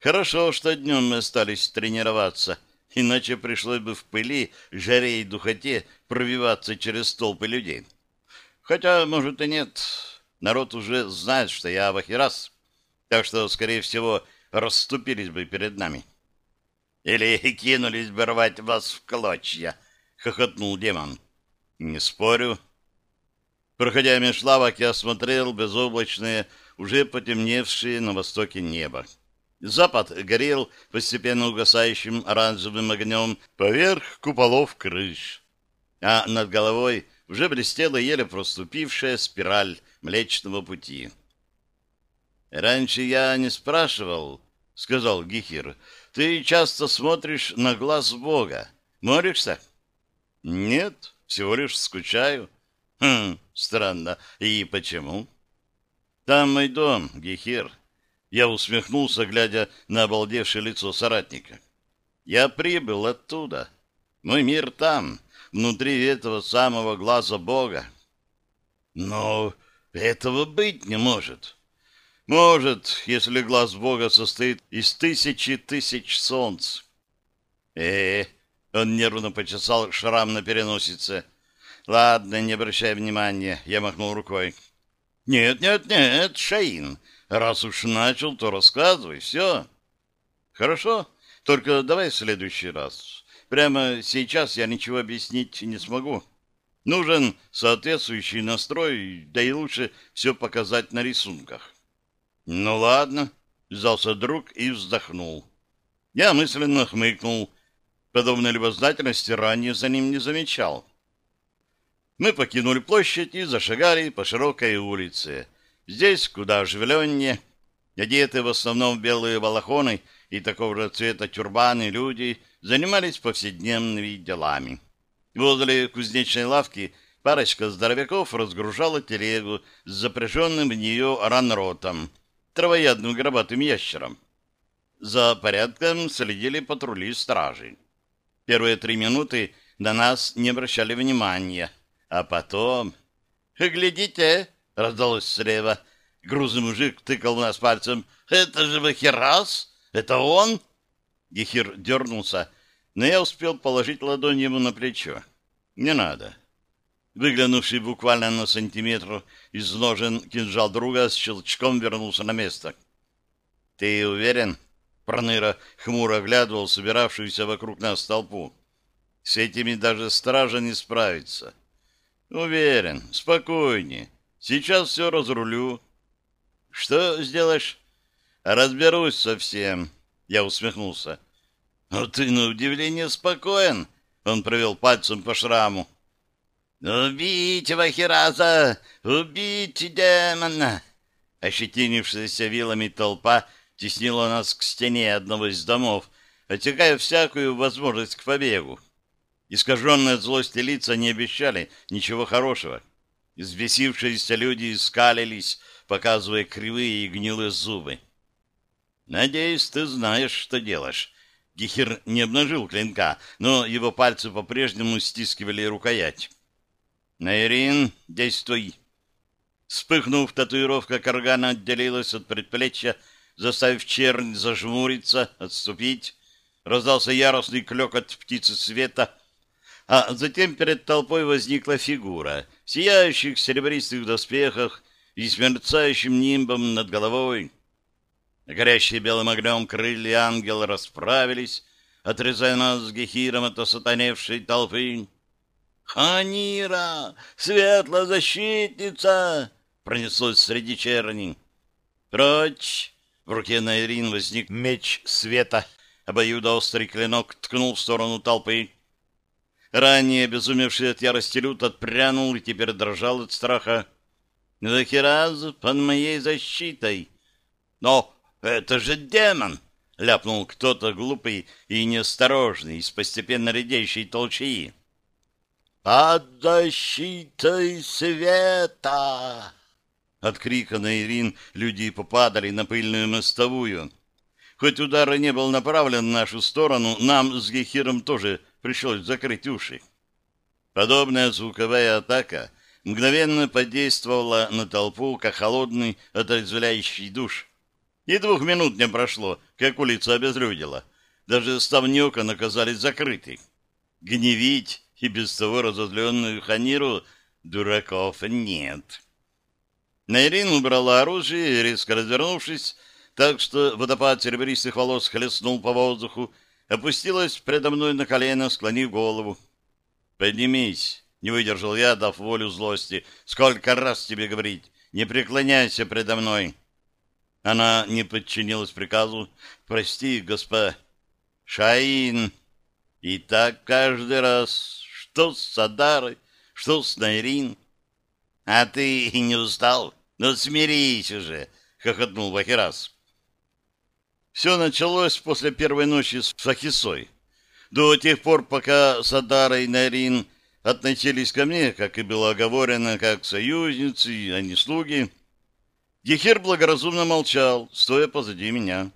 Хорошо, что днем мы остались тренироваться, иначе пришлось бы в пыли, жаре и духоте пробиваться через толпы людей. Хотя, может, и нет. Народ уже знает, что я Вахирас, так что, скорее всего, расступились бы перед нами. Или [laughs] кинулись бы рвать вас в клочья —— хохотнул демон. «Не спорю». Проходя меж лавок, я осмотрел безоблачное, уже потемневшее на востоке небо. Запад горел постепенно угасающим оранжевым огнем поверх куполов крыш, а над головой уже блестела еле проступившая спираль Млечного Пути. «Раньше я не спрашивал», — сказал Гихир, — «ты часто смотришь на глаз Бога. Молишься?» «Нет, всего лишь скучаю». «Хм, странно. И почему?» «Там мой дом, Гихир». Я усмехнулся, глядя на обалдевшее лицо соратника. «Я прибыл оттуда. Мой мир там, внутри этого самого глаза Бога». «Но этого быть не может». «Может, если глаз Бога состоит из тысячи тысяч солнц». «Э-э-э!» Он нервно почесал шрам на переносице. «Ладно, не обращай внимания», — я махнул рукой. «Нет, нет, нет, Шаин, раз уж начал, то рассказывай, все». «Хорошо, только давай в следующий раз. Прямо сейчас я ничего объяснить не смогу. Нужен соответствующий настрой, да и лучше все показать на рисунках». «Ну ладно», — взялся друг и вздохнул. Я мысленно хмыкнул. Подобной любознательности ранее за ним не замечал. Мы покинули площадь и зашагали по широкой улице. Здесь куда оживленнее. Одетые в основном белые балахоны и такого же цвета тюрбаны люди занимались повседневными делами. Возле кузнечной лавки парочка здоровяков разгружала телегу с запряженным в нее ранротом, травоядным гробатым ящером. За порядком следили патрули стражи. Первые три минуты на нас не обращали внимания — а потом... «Глядите!» — раздалось слева. Грузный мужик тыкал нас пальцем. «Это же Бахирас! Это он?» Гехир дернулся, но я успел положить ладонь ему на плечо. «Не надо». Выглянувший буквально на сантиметр из ножен кинжал друга с щелчком вернулся на место. «Ты уверен?» Проныра хмуро оглядывал собиравшуюся вокруг нас толпу. «С этими даже стража не справится». Уверен, спокойнее. Сейчас все разрулю. Что сделаешь? Разберусь со всем. Я усмехнулся. Но ты на удивление спокоен. Он провел пальцем по шраму. «Убить Вахираза! Убить демона!» Ощетинившаяся вилами толпа теснила нас к стене одного из домов, отекая всякую возможность к побегу. Искаженные от злости лица не обещали ничего хорошего. Избесившиеся люди скалились, показывая кривые и гнилые зубы. «Надеюсь, ты знаешь, что делаешь». Гихер не обнажил клинка, но его пальцы по-прежнему стискивали рукоять. «Найрин, действуй!» Вспыхнув, татуировка каргана отделилась от предплечья, заставив чернь зажмуриться, отступить. Раздался яростный клёкот птицы света — а затем перед толпой возникла фигура, сияющих в серебристых доспехах и с мерцающим нимбом над головой. Горящие белым огнем крылья ангела расправились, отрезая нас с Гехиром от осатаневшей толпы. «Ханира! Светлозащитница!» пронеслось среди черни. «Прочь!» В руке Найрин возник меч света. Обоюдоострый клинок ткнул в сторону толпы. Ранее обезумевший от ярости Лют отпрянул и теперь дрожал от страха. «Захираз под моей защитой!» «Но это же демон!» — ляпнул кто-то глупый и неосторожный из постепенно редеющей толчаи. «Под защитой света!» От крика на Ирин люди попадали на пыльную мостовую. Хоть удар не был направлен в нашу сторону, нам с Гехиром тоже пришлось закрыть уши. Подобная звуковая атака мгновенно подействовала на толпу, как холодный отрезвляющий душ. И двух минут не прошло, как улица обезлюдила. Даже ставни окон оказались закрыты. Гневить и без того разозленную Ханиру дураков нет. Найрин убрала оружие резко развернувшись, так что водопад серебристых волос хлестнул по воздуху, опустилась предо мной на колено, склонив голову. «Поднимись!» Не выдержал я, дав волю злости. Сколько раз тебе говорить? Не преклоняйся предо мной. Она не подчинилась приказу. Прости, госпо. Шаин. И так каждый раз. Что с Садарой, что с Найрин. А ты не устал? Ну, смирись уже, хохотнул Вахирас. Все началось после первой ночи с Фахисой. До тех пор, пока Садара и Нарин относились ко мне, как и было оговорено, как союзницы, а не слуги, Дехир благоразумно молчал, стоя позади меня.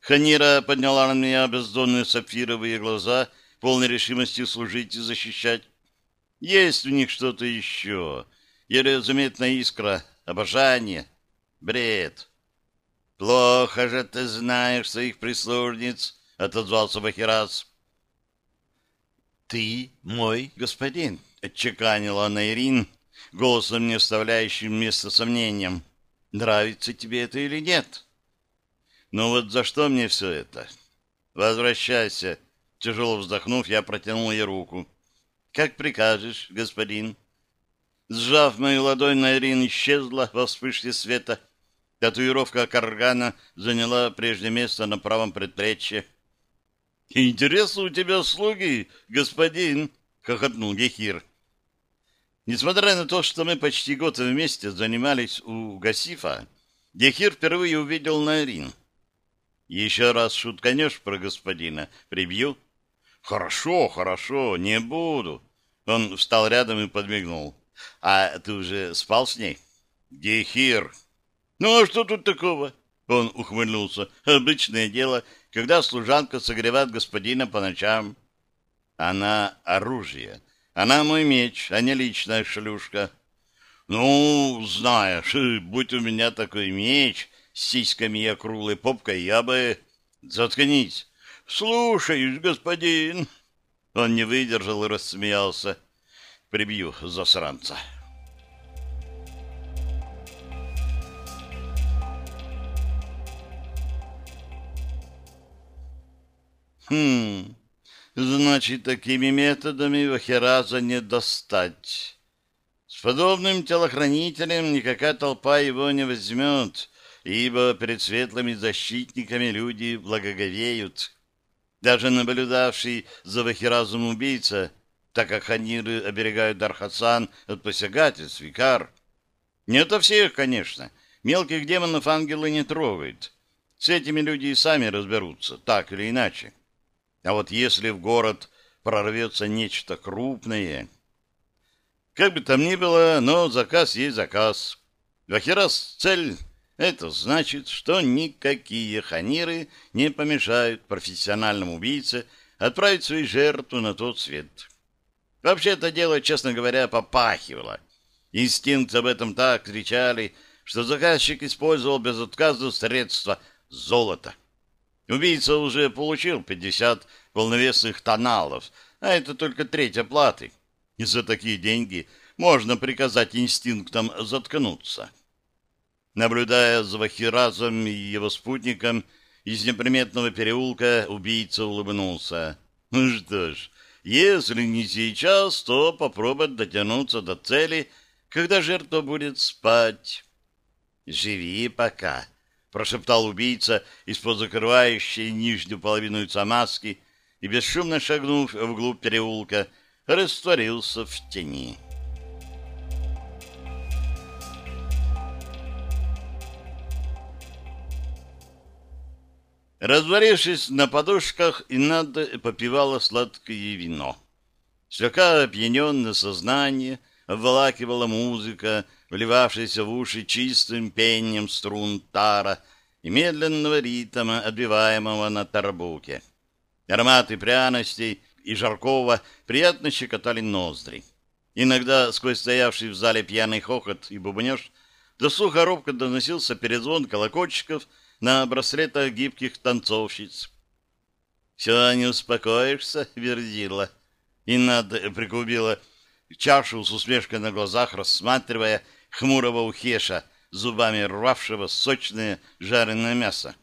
Ханира подняла на меня бездонные сапфировые глаза, полной решимости служить и защищать. Есть в них что-то еще, еле заметная искра, обожание, бред. «Плохо же ты знаешь своих прислужниц», — отозвался Бахирас. «Ты мой господин», — отчеканила Найрин, голосом не оставляющим места сомнениям. «Нравится тебе это или нет?» «Ну вот за что мне все это?» «Возвращайся», — тяжело вздохнув, я протянул ей руку. «Как прикажешь, господин». Сжав мою ладонь, Найрин исчезла во вспышке света — Татуировка каргана заняла прежнее место на правом предплечье. «Интересно у тебя слуги, господин!» — хохотнул Гехир. Несмотря на то, что мы почти год вместе занимались у Гасифа, Гехир впервые увидел Нарин. «Еще раз шутканешь про господина, прибью?» «Хорошо, хорошо, не буду». Он встал рядом и подмигнул. «А ты уже спал с ней?» «Гехир!» «Ну, а что тут такого?» Он ухмыльнулся. «Обычное дело, когда служанка согревает господина по ночам». «Она оружие. Она мой меч, а не личная шлюшка». «Ну, знаешь, будь у меня такой меч с сиськами и округлой попкой, я бы...» «Заткнись!» «Слушаюсь, господин!» Он не выдержал и рассмеялся. «Прибью засранца!» Хм, значит, такими методами Вахераза не достать. С подобным телохранителем никакая толпа его не возьмет, ибо перед светлыми защитниками люди благоговеют. Даже наблюдавший за Вахеразом убийца, так как ханиры оберегают Дархасан от посягательств, викар. Не ото всех, конечно. Мелких демонов ангелы не трогают. С этими люди и сами разберутся, так или иначе. А вот если в город прорвется нечто крупное... Как бы там ни было, но заказ есть заказ. Вахирас цель — это значит, что никакие ханиры не помешают профессиональному убийце отправить свою жертву на тот свет. Вообще это дело, честно говоря, попахивало. Инстинкт об этом так кричали, что заказчик использовал без отказа средства золота. Убийца уже получил 50 полновесных тоналов, а это только треть оплаты. И за такие деньги можно приказать инстинктам заткнуться. Наблюдая за Вахиразом и его спутником, из неприметного переулка убийца улыбнулся. Ну что ж, если не сейчас, то попробовать дотянуться до цели, когда жертва будет спать. «Живи пока», прошептал убийца из-под закрывающей нижнюю половину лица маски и, бесшумно шагнув вглубь переулка, растворился в тени. Разварившись на подушках, Инада попивала сладкое вино. Слегка опьяненное сознание обволакивала музыка, вливавшийся в уши чистым пением струн тара и медленного ритма, отбиваемого на тарбуке. Ароматы пряностей и жаркого приятно щекотали ноздри. Иногда сквозь стоявший в зале пьяный хохот и бубнеж до слуха робко доносился перезвон колокольчиков на браслетах гибких танцовщиц. «Все не успокоишься, Верзила?» И надо пригубила чашу с усмешкой на глазах, рассматривая хмурого ухеша, зубами рвавшего сочное жареное мясо.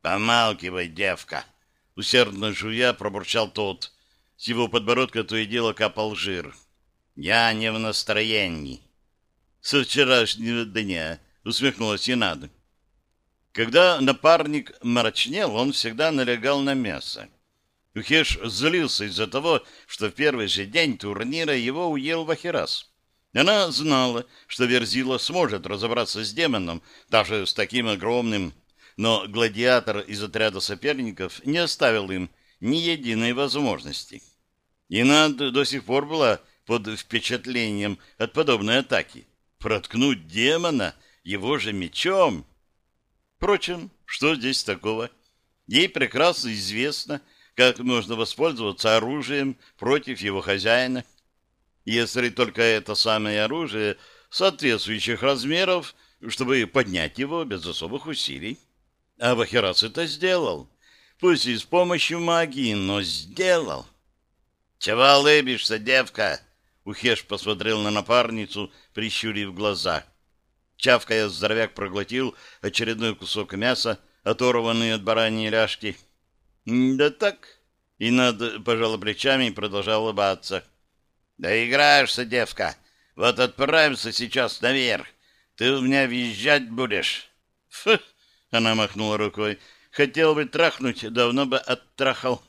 «Помалкивай, девка!» Усердно жуя пробурчал тот. С его подбородка то и дело капал жир. Я не в настроении. Со вчерашнего дня, усмехнулась Инада. Когда напарник мрачнел, он всегда налегал на мясо. Ухеш злился из-за того, что в первый же день турнира его уел Вахирас. Она знала, что Верзила сможет разобраться с демоном, даже с таким огромным, но гладиатор из отряда соперников не оставил им ни единой возможности. И надо до сих пор была под впечатлением от подобной атаки. Проткнуть демона его же мечом. Впрочем, что здесь такого? Ей прекрасно известно, как можно воспользоваться оружием против его хозяина если только это самое оружие соответствующих размеров, чтобы поднять его без особых усилий. А Вахерас это сделал. Пусть и с помощью магии, но сделал. «Чего улыбишься, девка?» Ухеш посмотрел на напарницу, прищурив глаза. Чавкая, здоровяк проглотил очередной кусок мяса, оторванный от бараньей ляжки. «Да так...» И над пожала плечами и продолжал улыбаться. Да играешься, девка. Вот отправимся сейчас наверх. Ты у меня въезжать будешь. Фу, она махнула рукой. Хотел бы трахнуть, давно бы оттрахал.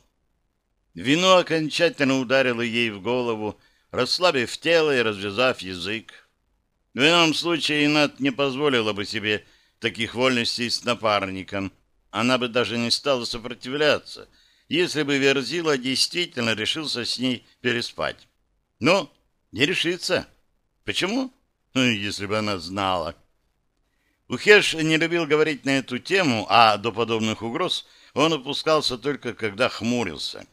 Вино окончательно ударило ей в голову, расслабив тело и развязав язык. В ином случае Инат не позволила бы себе таких вольностей с напарником. Она бы даже не стала сопротивляться, если бы Верзила действительно решился с ней переспать. Но не решится. Почему? Ну, если бы она знала. Ухеш не любил говорить на эту тему, а до подобных угроз он опускался только когда хмурился.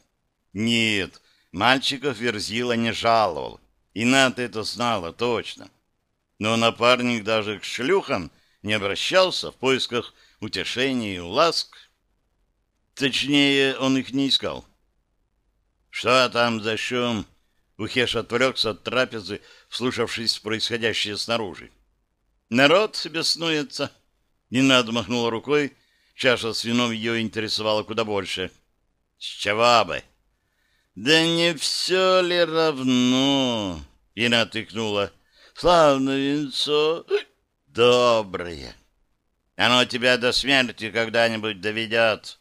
Нет, мальчиков Верзила не жаловал, и Ната это знала точно. Но напарник даже к шлюхам не обращался в поисках утешения и ласк. Точнее, он их не искал. «Что там за шум?» Ухеш отвлекся от трапезы, вслушавшись в происходящее снаружи. «Народ беснуется!» Нинада махнула рукой. Чаша с вином ее интересовала куда больше. «С чего бы?» «Да не все ли равно?» Ина тыкнула. «Славное венцо, доброе. Оно тебя до смерти когда-нибудь доведет.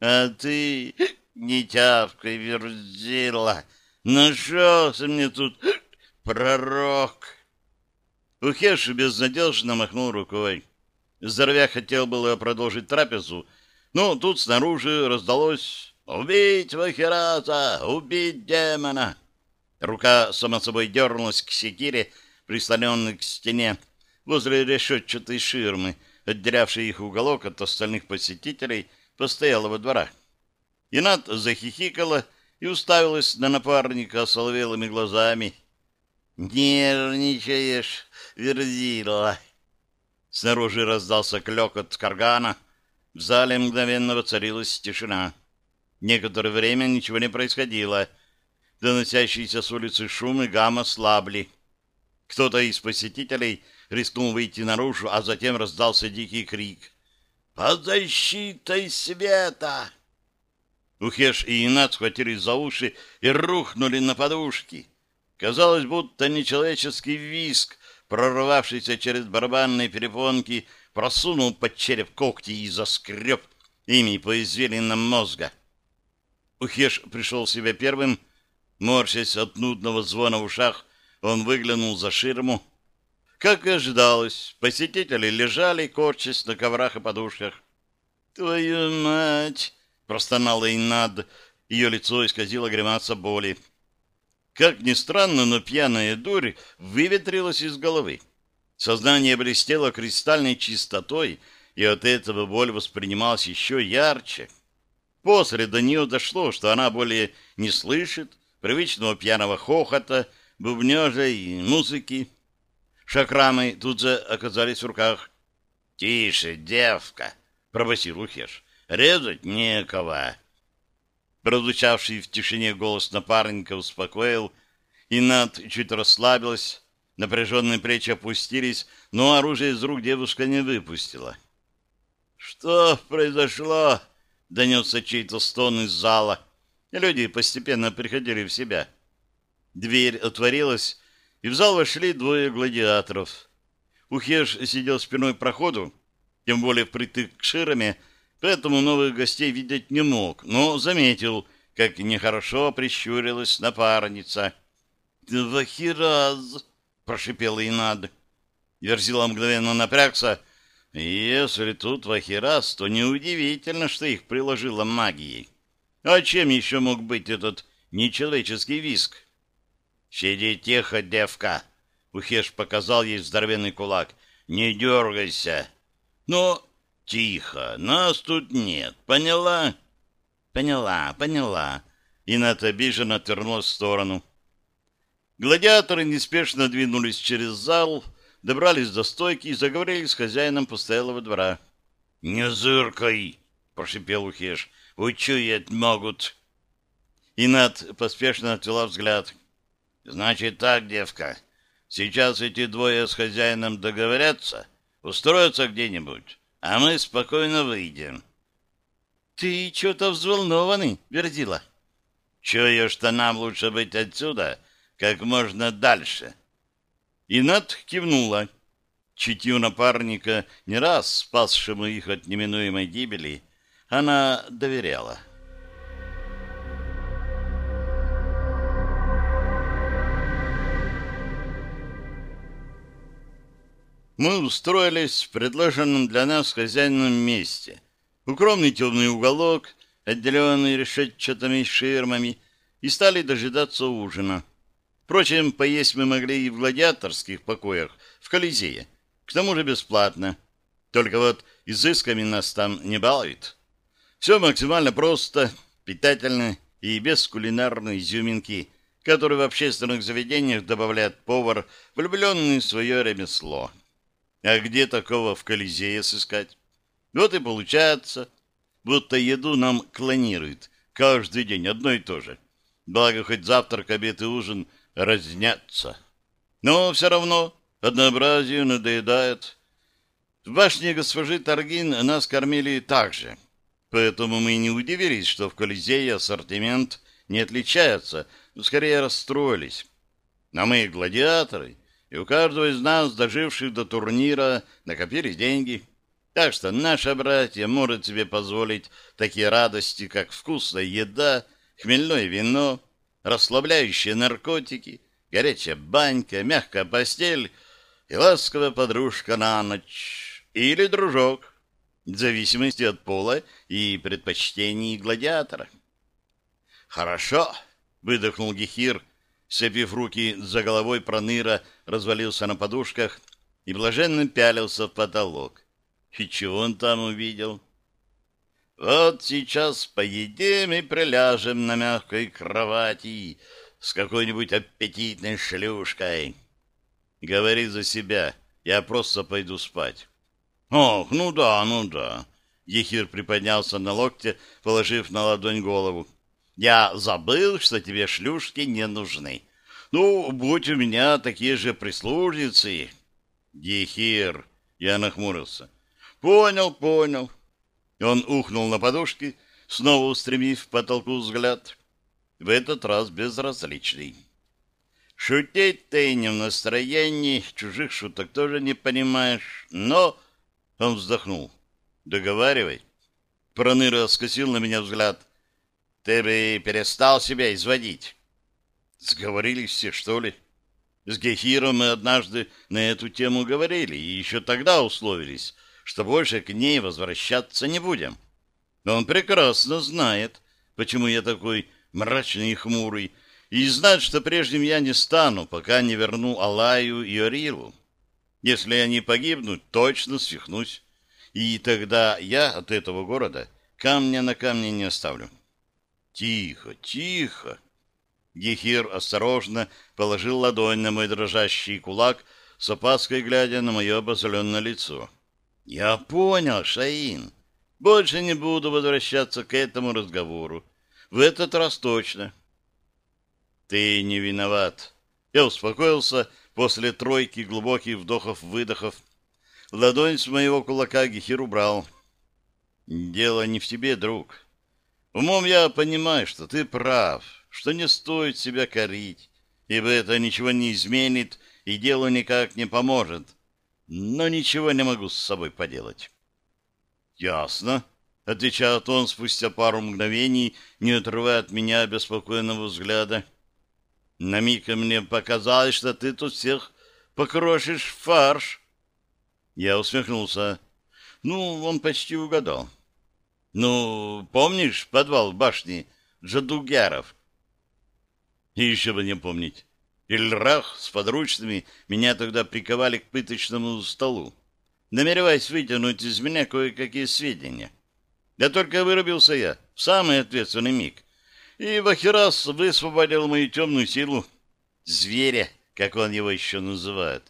А ты не тявкой верзила, Нашелся мне тут пророк. Ухеш безнадежно махнул рукой. Здоровяк хотел было продолжить трапезу, но тут снаружи раздалось «Убить Вахерата! Убить демона!» Рука само собой дернулась к секире, прислоненной к стене, возле решетчатой ширмы, отделявшей их уголок от остальных посетителей постоялого двора. Инат захихикала, и уставилась на напарника соловелыми глазами. «Нервничаешь, верзила!» Снаружи раздался клёкот каргана. В зале мгновенно воцарилась тишина. Некоторое время ничего не происходило. Доносящиеся с улицы шум и гамма слабли. Кто-то из посетителей рискнул выйти наружу, а затем раздался дикий крик. «Под защитой света!» Ухеш и Инат схватились за уши и рухнули на подушки. Казалось, будто нечеловеческий виск, прорвавшийся через барабанные перепонки, просунул под череп когти и заскреб ими по извилинам мозга. Ухеш пришел в себя первым, морщась от нудного звона в ушах, он выглянул за ширму. Как и ожидалось, посетители лежали, корчась на коврах и подушках. «Твою мать!» Простонала Иннад. Ее лицо исказило гримаса боли. Как ни странно, но пьяная дурь выветрилась из головы. Сознание блестело кристальной чистотой, и от этого боль воспринималась еще ярче. После до нее дошло, что она более не слышит привычного пьяного хохота, бубнежа и музыки. Шакрамы тут же оказались в руках. — Тише, девка! — пробасил Ухеш резать некого. Прозвучавший в тишине голос напарника успокоил, и Над чуть расслабилась, напряженные плечи опустились, но оружие из рук девушка не выпустила. «Что произошло?» — донесся чей-то стон из зала. Люди постепенно приходили в себя. Дверь отворилась, и в зал вошли двое гладиаторов. Ухеш сидел спиной к проходу, тем более впритык к шираме, поэтому новых гостей видеть не мог, но заметил, как нехорошо прищурилась напарница. «Вахираз!» — прошипел Инад. Верзила мгновенно напрягся. Если тут Вахираз, то неудивительно, что их приложила магией. А чем еще мог быть этот нечеловеческий виск? «Сиди тихо, девка!» Ухеш показал ей здоровенный кулак. «Не дергайся!» «Но тихо, нас тут нет, поняла?» «Поняла, поняла». Инат обиженно отвернулась в сторону. Гладиаторы неспешно двинулись через зал, добрались до стойки и заговорили с хозяином постоялого двора. — Не зыркай! — прошипел Ухеш. — Учуять могут. Инат поспешно отвела взгляд. — Значит так, девка, сейчас эти двое с хозяином договорятся, устроятся где-нибудь, а мы спокойно выйдем. — Ты что-то взволнованный, Вердила? — Чуешь, что нам лучше быть отсюда как можно дальше. И Над кивнула. Чутью напарника, не раз спасшему их от неминуемой гибели, она доверяла. Мы устроились в предложенном для нас хозяином месте. Укромный темный уголок, отделенный решетчатыми ширмами, и стали дожидаться ужина. Впрочем, поесть мы могли и в гладиаторских покоях, в Колизее. К тому же бесплатно. Только вот изысками нас там не балуют. Все максимально просто, питательно и без кулинарной изюминки, которую в общественных заведениях добавляет повар, влюбленный в свое ремесло. А где такого в Колизее сыскать? Вот и получается, будто еду нам клонируют каждый день одно и то же. Благо, хоть завтрак, обед и ужин – разнятся. Но все равно однообразие надоедает. В башне госпожи Таргин нас кормили так же. Поэтому мы не удивились, что в Колизее ассортимент не отличается, скорее расстроились. А мы гладиаторы, и у каждого из нас, доживших до турнира, накопились деньги. Так что наши братья могут себе позволить такие радости, как вкусная еда, хмельное вино, расслабляющие наркотики, горячая банька, мягкая постель и ласковая подружка на ночь или дружок, в зависимости от пола и предпочтений гладиатора. «Хорошо», — выдохнул Гехир, сцепив руки за головой проныра, развалился на подушках и блаженно пялился в потолок. И чего он там увидел? Вот сейчас поедим и приляжем на мягкой кровати с какой-нибудь аппетитной шлюшкой. Говори за себя, я просто пойду спать. Ох, ну да, ну да. Ехир приподнялся на локте, положив на ладонь голову. Я забыл, что тебе шлюшки не нужны. Ну, будь у меня такие же прислужницы. Ехир, я нахмурился. Понял, понял. Он ухнул на подушки, снова устремив в потолку взгляд. В этот раз безразличный. Шутить ты не в настроении, чужих шуток тоже не понимаешь, но... Он вздохнул. Договаривай. Проныра скосил на меня взгляд. Ты бы перестал себя изводить. Сговорились все, что ли? С Гехиром мы однажды на эту тему говорили, и еще тогда условились, что больше к ней возвращаться не будем. Но он прекрасно знает, почему я такой мрачный и хмурый, и знает, что прежним я не стану, пока не верну Алаю и Орилу. Если они погибнут, точно свихнусь, и тогда я от этого города камня на камне не оставлю. Тихо, тихо. Гехир осторожно положил ладонь на мой дрожащий кулак, с опаской глядя на мое обозленное лицо. Я понял, Шаин. Больше не буду возвращаться к этому разговору. В этот раз точно. Ты не виноват. Я успокоился после тройки глубоких вдохов-выдохов. Ладонь с моего кулака Гехир убрал. Дело не в тебе, друг. Умом я понимаю, что ты прав, что не стоит себя корить. ибо это ничего не изменит и делу никак не поможет. Но ничего не могу с собой поделать. Ясно, — отвечает он спустя пару мгновений, не отрывая от меня беспокойного взгляда. На миг мне показалось, что ты тут всех покрошишь фарш. Я усмехнулся. Ну, он почти угадал. Ну, помнишь подвал башни Джадугяров? И еще бы не помнить. Ильрах с подручными меня тогда приковали к пыточному столу, намереваясь вытянуть из меня кое-какие сведения. Да только вырубился я в самый ответственный миг. И Вахирас высвободил мою темную силу. Зверя, как он его еще называет.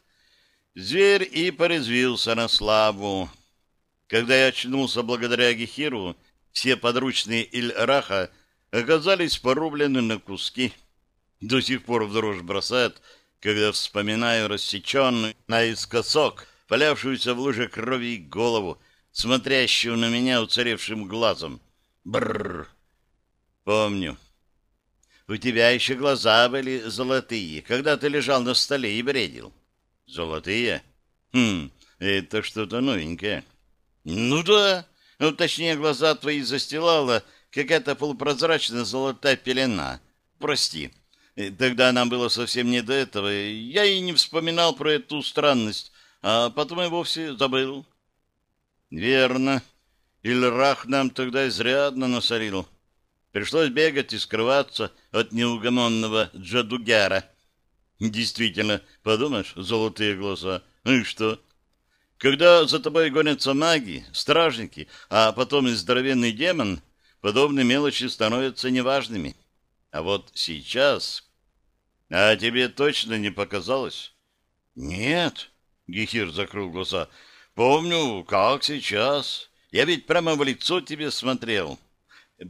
Зверь и порезвился на славу. Когда я очнулся благодаря Гехиру, все подручные Иль-Раха оказались порублены на куски. До сих пор в дрожь бросает, когда вспоминаю рассеченную наискосок, валявшуюся в луже крови голову, смотрящую на меня уцаревшим глазом. Бррр! Помню. У тебя еще глаза были золотые, когда ты лежал на столе и бредил. Золотые? Хм, это что-то новенькое. Ну да, ну точнее глаза твои застилала какая-то полупрозрачная золотая пелена. Прости, тогда нам было совсем не до этого. Я и не вспоминал про эту странность, а потом и вовсе забыл. Верно. Ильрах нам тогда изрядно насорил. Пришлось бегать и скрываться от неугомонного Джадугяра. Действительно, подумаешь, золотые глаза. Ну и что? Когда за тобой гонятся маги, стражники, а потом и здоровенный демон, подобные мелочи становятся неважными. А вот сейчас... А тебе точно не показалось? Нет, Гехир закрыл глаза. Помню, как сейчас. Я ведь прямо в лицо тебе смотрел.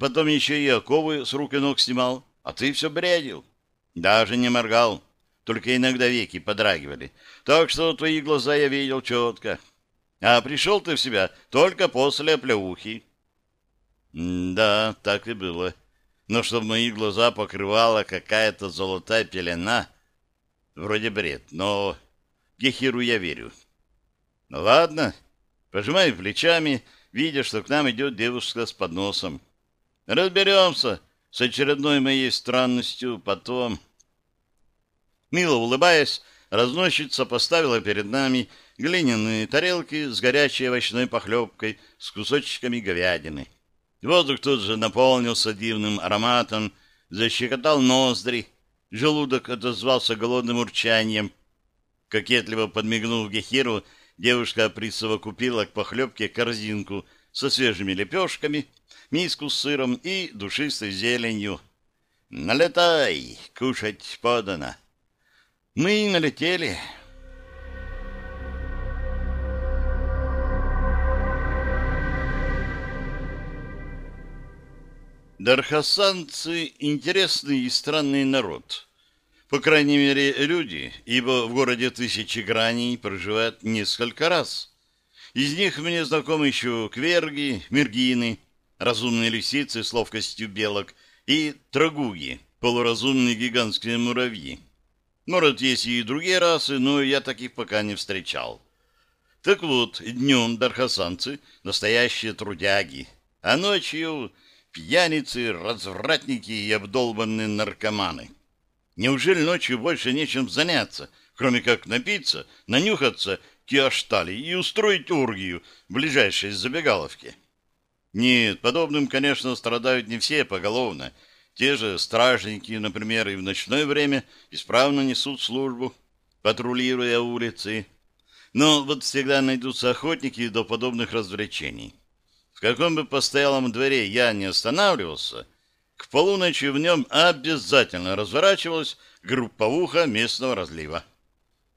Потом еще и оковы с рук и ног снимал, а ты все бредил. Даже не моргал, только иногда веки подрагивали. Так что твои глаза я видел четко. А пришел ты в себя только после оплеухи. Да, так и было. Но чтобы мои глаза покрывала какая-то золотая пелена, вроде бред, но Гехиру я верю. Ну ладно, пожимаю плечами, видя, что к нам идет девушка с подносом. Разберемся с очередной моей странностью потом. Мило улыбаясь, разносчица поставила перед нами глиняные тарелки с горячей овощной похлебкой с кусочками говядины. Воздух тут же наполнился дивным ароматом, защекотал ноздри, желудок отозвался голодным урчанием. Кокетливо подмигнув Гехиру, девушка присовокупила к похлебке корзинку со свежими лепешками, миску с сыром и душистой зеленью. «Налетай! Кушать подано!» Мы налетели. Дархасанцы — интересный и странный народ. По крайней мере, люди, ибо в городе Тысячи Граней проживают несколько раз. Из них мне знакомы еще кверги, мергины, разумные лисицы с ловкостью белок и трагуги, полуразумные гигантские муравьи. Может, есть и другие расы, но я таких пока не встречал. Так вот, днем дархасанцы — настоящие трудяги, а ночью — пьяницы, развратники и обдолбанные наркоманы. Неужели ночью больше нечем заняться, кроме как напиться, нанюхаться киаштали и устроить оргию в ближайшей забегаловке? Нет, подобным, конечно, страдают не все поголовно. Те же стражники, например, и в ночное время исправно несут службу, патрулируя улицы. Но вот всегда найдутся охотники до подобных развлечений. В каком бы постоялом дворе я не останавливался, к полуночи в нем обязательно разворачивалась групповуха местного разлива.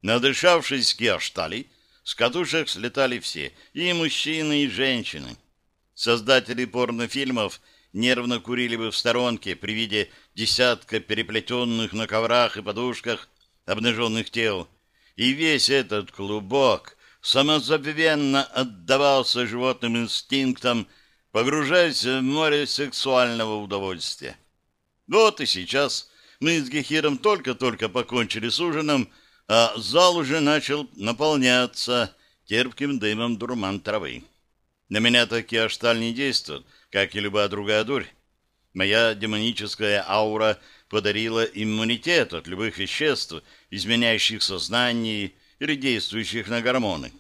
Надышавшись киашталей, с катушек слетали все, и мужчины, и женщины. Создатели порнофильмов нервно курили бы в сторонке при виде десятка переплетенных на коврах и подушках обнаженных тел, и весь этот клубок самозабвенно отдавался животным инстинктам, погружаясь в море сексуального удовольствия. Вот и сейчас Мы с Гехиром только-только покончили с ужином, а зал уже начал наполняться терпким дымом дурман травы. На меня такие ашталь не действуют, как и любая другая дурь. Моя демоническая аура подарила иммунитет от любых веществ, изменяющих сознание или действующих на гормоны.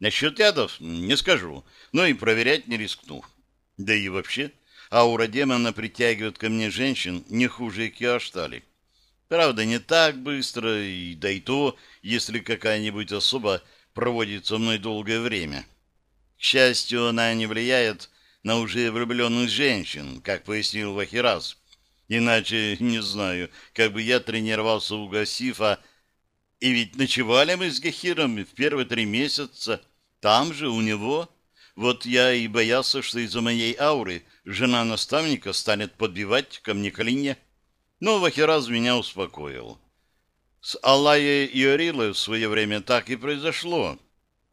Насчет ядов не скажу, но и проверять не рискну. Да и вообще, аура демона притягивает ко мне женщин не хуже Киаштали. Правда, не так быстро, и да и то, если какая-нибудь особа проводит со мной долгое время. К счастью, она не влияет на уже влюбленных женщин, как пояснил Вахираз. Иначе, не знаю, как бы я тренировался у Гасифа, и ведь ночевали мы с Гехиром в первые три месяца, там же, у него. Вот я и боялся, что из-за моей ауры жена наставника станет подбивать ко мне клинья. Но Вахираз меня успокоил. С Аллаей и Орилой в свое время так и произошло.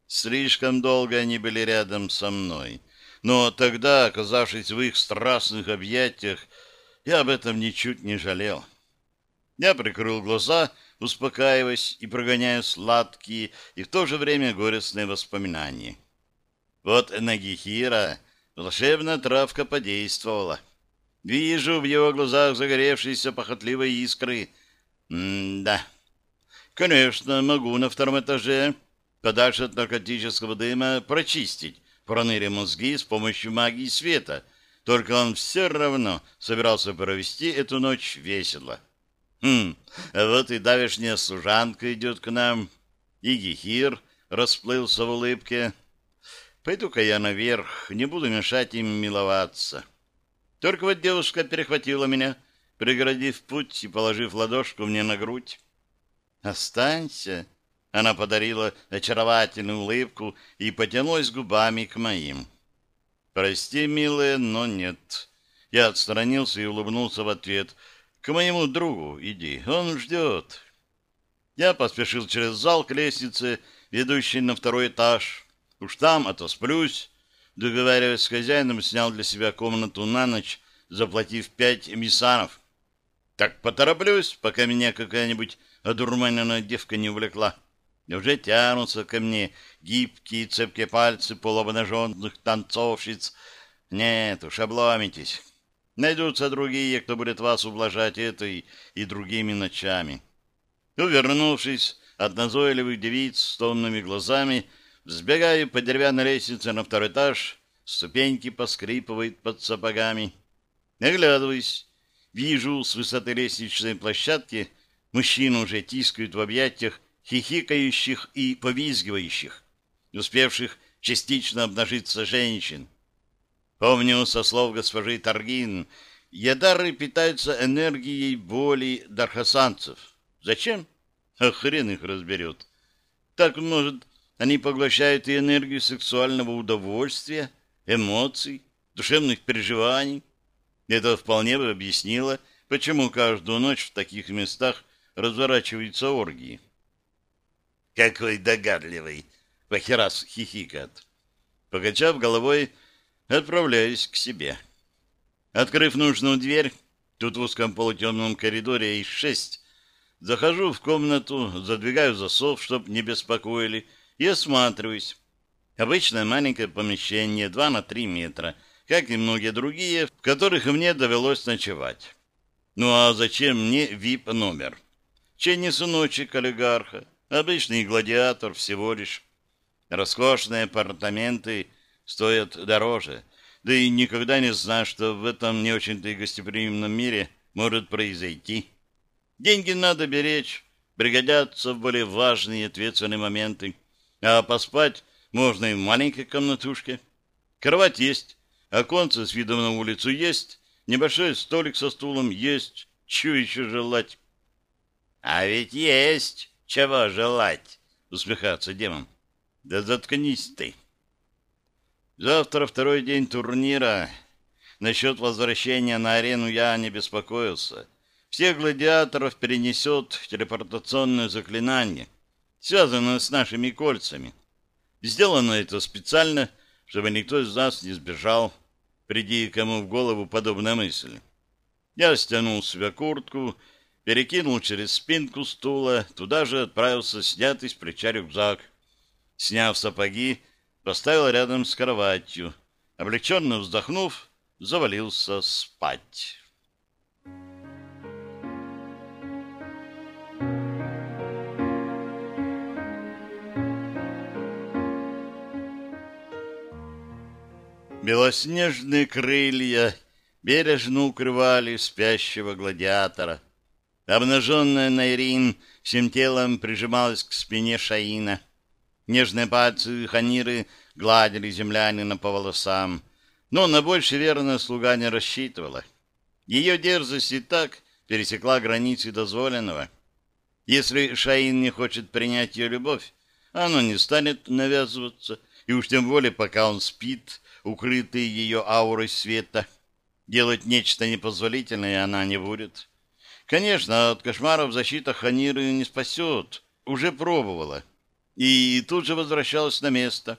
Слишком долго они были рядом со мной. Но тогда, оказавшись в их страстных объятиях, я об этом ничуть не жалел. Я прикрыл глаза, успокаиваясь и прогоняя сладкие и в то же время горестные воспоминания. Вот на Гехира волшебная травка подействовала. Вижу в его глазах загоревшиеся похотливые искры. М-да. Конечно, могу на втором этаже, подальше от наркотического дыма, прочистить проныре мозги с помощью магии света. Только он все равно собирался провести эту ночь весело. Хм, вот и давешняя служанка идет к нам. И Гехир расплылся в улыбке. Пойду-ка я наверх, не буду мешать им миловаться. Только вот девушка перехватила меня, преградив путь и положив ладошку мне на грудь. «Останься!» Она подарила очаровательную улыбку и потянулась губами к моим. «Прости, милая, но нет». Я отстранился и улыбнулся в ответ. «К моему другу иди, он ждет». Я поспешил через зал к лестнице, ведущей на второй этаж. Уж там отосплюсь. Договариваясь с хозяином, снял для себя комнату на ночь, заплатив пять миссанов. Так потороплюсь, пока меня какая-нибудь одурманенная девка не увлекла. Уже тянутся ко мне гибкие цепкие пальцы полуобнаженных танцовщиц. Нет уж, обломитесь. Найдутся другие, кто будет вас ублажать этой и другими ночами. Увернувшись от назойливых девиц с томными глазами, Взбегаю по деревянной лестнице на второй этаж, ступеньки поскрипывают под сапогами. Оглядываюсь, вижу с высоты лестничной площадки мужчину уже тискают в объятиях хихикающих и повизгивающих, успевших частично обнажиться женщин. Помню со слов госпожи Таргин, ядары питаются энергией боли дархасанцев. Зачем? А хрен их разберет. Так, может, они поглощают и энергию сексуального удовольствия, эмоций, душевных переживаний. Это вполне бы объяснило, почему каждую ночь в таких местах разворачиваются оргии. «Какой догадливый!» — Вахирас хихикает. Покачав головой, отправляюсь к себе. Открыв нужную дверь, тут в узком полутемном коридоре из шесть, захожу в комнату, задвигаю засов, чтоб не беспокоили, и осматриваюсь. Обычное маленькое помещение, 2 на 3 метра, как и многие другие, в которых мне довелось ночевать. Ну а зачем мне вип-номер? Чей не сыночек олигарха, обычный гладиатор всего лишь. Роскошные апартаменты стоят дороже, да и никогда не знаю, что в этом не очень-то и гостеприимном мире может произойти. Деньги надо беречь, пригодятся в более важные и ответственные моменты. А поспать можно и в маленькой комнатушке. Кровать есть, оконце с видом на улицу есть, небольшой столик со стулом есть. Чего еще желать? — А ведь есть чего желать, — усмехается демон. — Да заткнись ты. Завтра второй день турнира. Насчет возвращения на арену я не беспокоился. Всех гладиаторов перенесет телепортационное заклинание — связанную с нашими кольцами. Сделано это специально, чтобы никто из нас не сбежал, приди кому в голову подобная мысль. Я стянул с себя куртку перекинул через спинку стула, туда же отправился снятый с плеча рюкзак. Сняв сапоги, поставил рядом с кроватью. Облегченно вздохнув, завалился спать. Белоснежные крылья бережно укрывали спящего гладиатора. Обнаженная Найрин всем телом прижималась к спине Шаина. Нежные пальцы Ханиры гладили землянина по волосам, но на больше верно слуга не рассчитывала. Ее дерзость и так пересекла границы дозволенного. Если Шаин не хочет принять ее любовь, оно не станет навязываться, и уж тем более, пока он спит, укрытый ее аурой света. Делать нечто непозволительное она не будет. Конечно, от кошмаров защита Ханиры не спасет. Уже пробовала. И тут же возвращалась на место,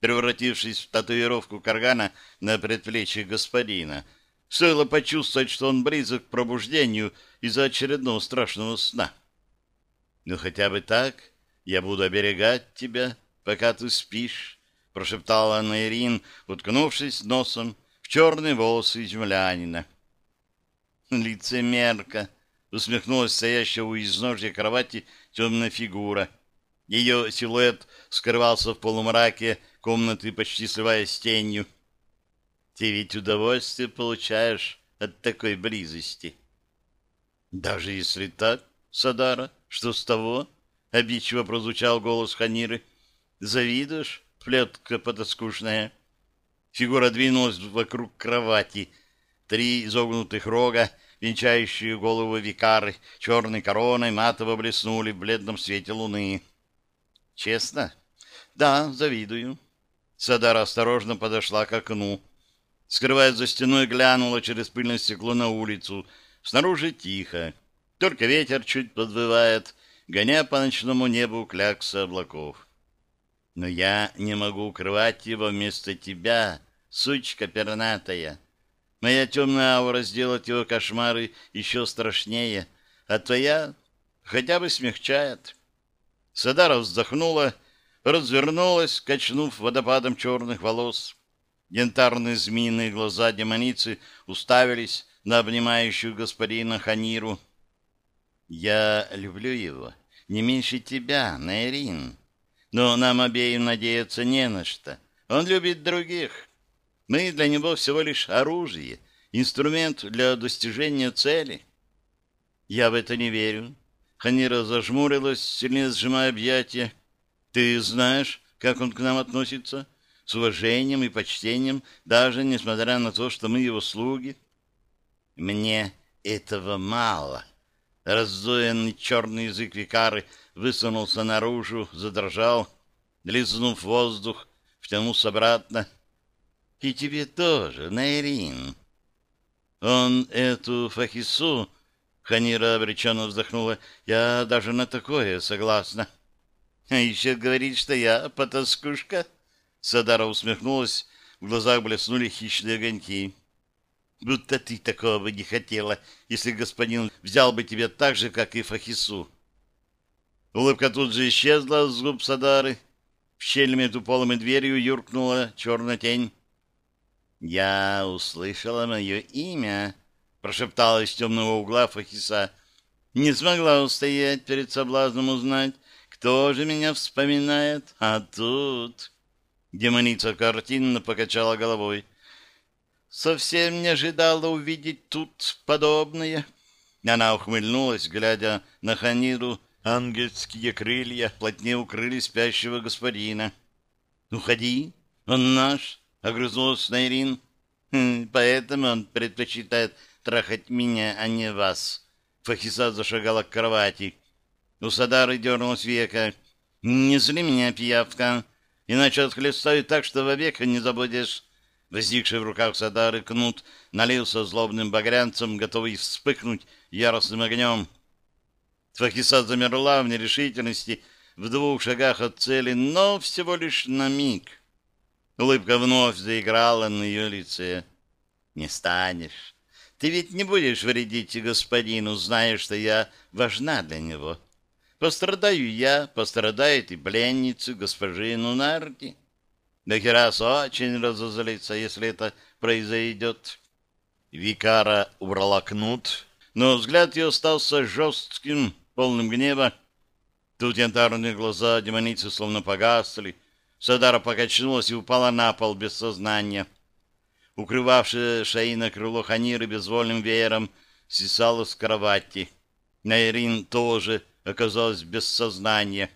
превратившись в татуировку каргана на предплечье господина. Стоило почувствовать, что он близок к пробуждению из-за очередного страшного сна. «Ну, хотя бы так я буду оберегать тебя, пока ты спишь», прошептала Найрин, уткнувшись носом в черные волосы землянина. «Лицемерка!» — усмехнулась стоящая у изножья кровати темная фигура. Ее силуэт скрывался в полумраке комнаты, почти сливаясь с тенью. «Ты ведь удовольствие получаешь от такой близости». «Даже если так, Садара, что с того?» — обидчиво прозвучал голос Ханиры. «Завидуешь?» плетка подоскушная. Фигура двинулась вокруг кровати. Три изогнутых рога, венчающие голову викары, черной короной матово блеснули в бледном свете луны. «Честно?» «Да, завидую». Садара осторожно подошла к окну. Скрываясь за стеной, глянула через пыльное стекло на улицу. Снаружи тихо. Только ветер чуть подвывает, гоня по ночному небу клякса облаков. Но я не могу укрывать его вместо тебя, сучка пернатая. Моя темная аура сделает его кошмары еще страшнее, а твоя хотя бы смягчает. Садара вздохнула, развернулась, качнув водопадом черных волос. Янтарные змеиные глаза демоницы уставились на обнимающую господина Ханиру. «Я люблю его не меньше тебя, Найрин. Но нам обеим надеяться не на что. Он любит других. Мы для него всего лишь оружие, инструмент для достижения цели. Я в это не верю. Ханира зажмурилась, сильнее сжимая объятия. Ты знаешь, как он к нам относится? С уважением и почтением, даже несмотря на то, что мы его слуги. Мне этого мало. Раздуянный черный язык викары высунулся наружу, задрожал, лизнув воздух, втянулся обратно. И тебе тоже, Найрин. Он эту Фахису, Ханира обреченно вздохнула, я даже на такое согласна. А еще говорит, что я потаскушка. Садара усмехнулась, в глазах блеснули хищные огоньки. Будто ты такого бы не хотела, если господин взял бы тебя так же, как и Фахису. Улыбка тут же исчезла с губ Садары. В щель между полом и дверью юркнула черная тень. «Я услышала мое имя», — прошептала из темного угла Фахиса. «Не смогла устоять перед соблазном узнать, кто же меня вспоминает. А тут...» Демоница картинно покачала головой. «Совсем не ожидала увидеть тут подобное». Она ухмыльнулась, глядя на Ханиру, Ангельские крылья плотнее укрыли спящего господина. «Уходи, он наш», — огрызнулась Найрин. «Хм, «Поэтому он предпочитает трахать меня, а не вас». Фахиса зашагала к кровати. У Садары дернулась века. «Не зли меня, пиявка, иначе отхлестаю так, что вовек не забудешь». Возникший в руках Садары кнут налился злобным багрянцем, готовый вспыхнуть яростным огнем. Фахиса замерла в нерешительности в двух шагах от цели, но всего лишь на миг. Улыбка вновь заиграла на ее лице. «Не станешь. Ты ведь не будешь вредить господину, зная, что я важна для него. Пострадаю я, пострадает и пленница госпожи Нунарди. Дохерас очень разозлится, если это произойдет. Викара убрала кнут, но взгляд ее остался жестким, полным гнева. Тут янтарные глаза демоницы словно погасли. Садара покачнулась и упала на пол без сознания. Укрывавшее шеи крыло Ханиры безвольным веером свисало с кровати. Найрин тоже оказалась без сознания.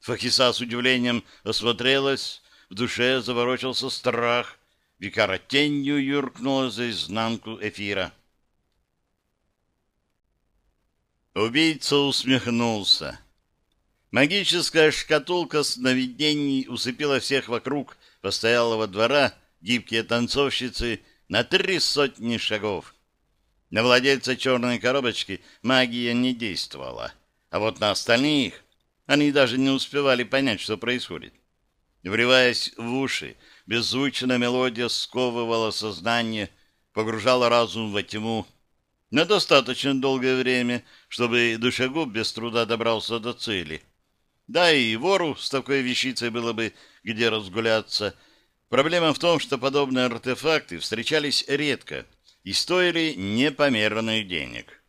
Фахиса с удивлением осмотрелась, в душе заворочился страх. Викара тенью юркнула за изнанку эфира. Убийца усмехнулся. Магическая шкатулка сновидений усыпила всех вокруг постоялого двора, гибкие танцовщицы, на три сотни шагов. На владельца черной коробочки магия не действовала, а вот на остальных они даже не успевали понять, что происходит. Врываясь в уши, беззвучная мелодия сковывала сознание, погружала разум во тьму. На достаточно долгое время, чтобы душегуб без труда добрался до цели. Да и вору с такой вещицей было бы где разгуляться — Проблема в том, что подобные артефакты встречались редко и стоили непомерных денег.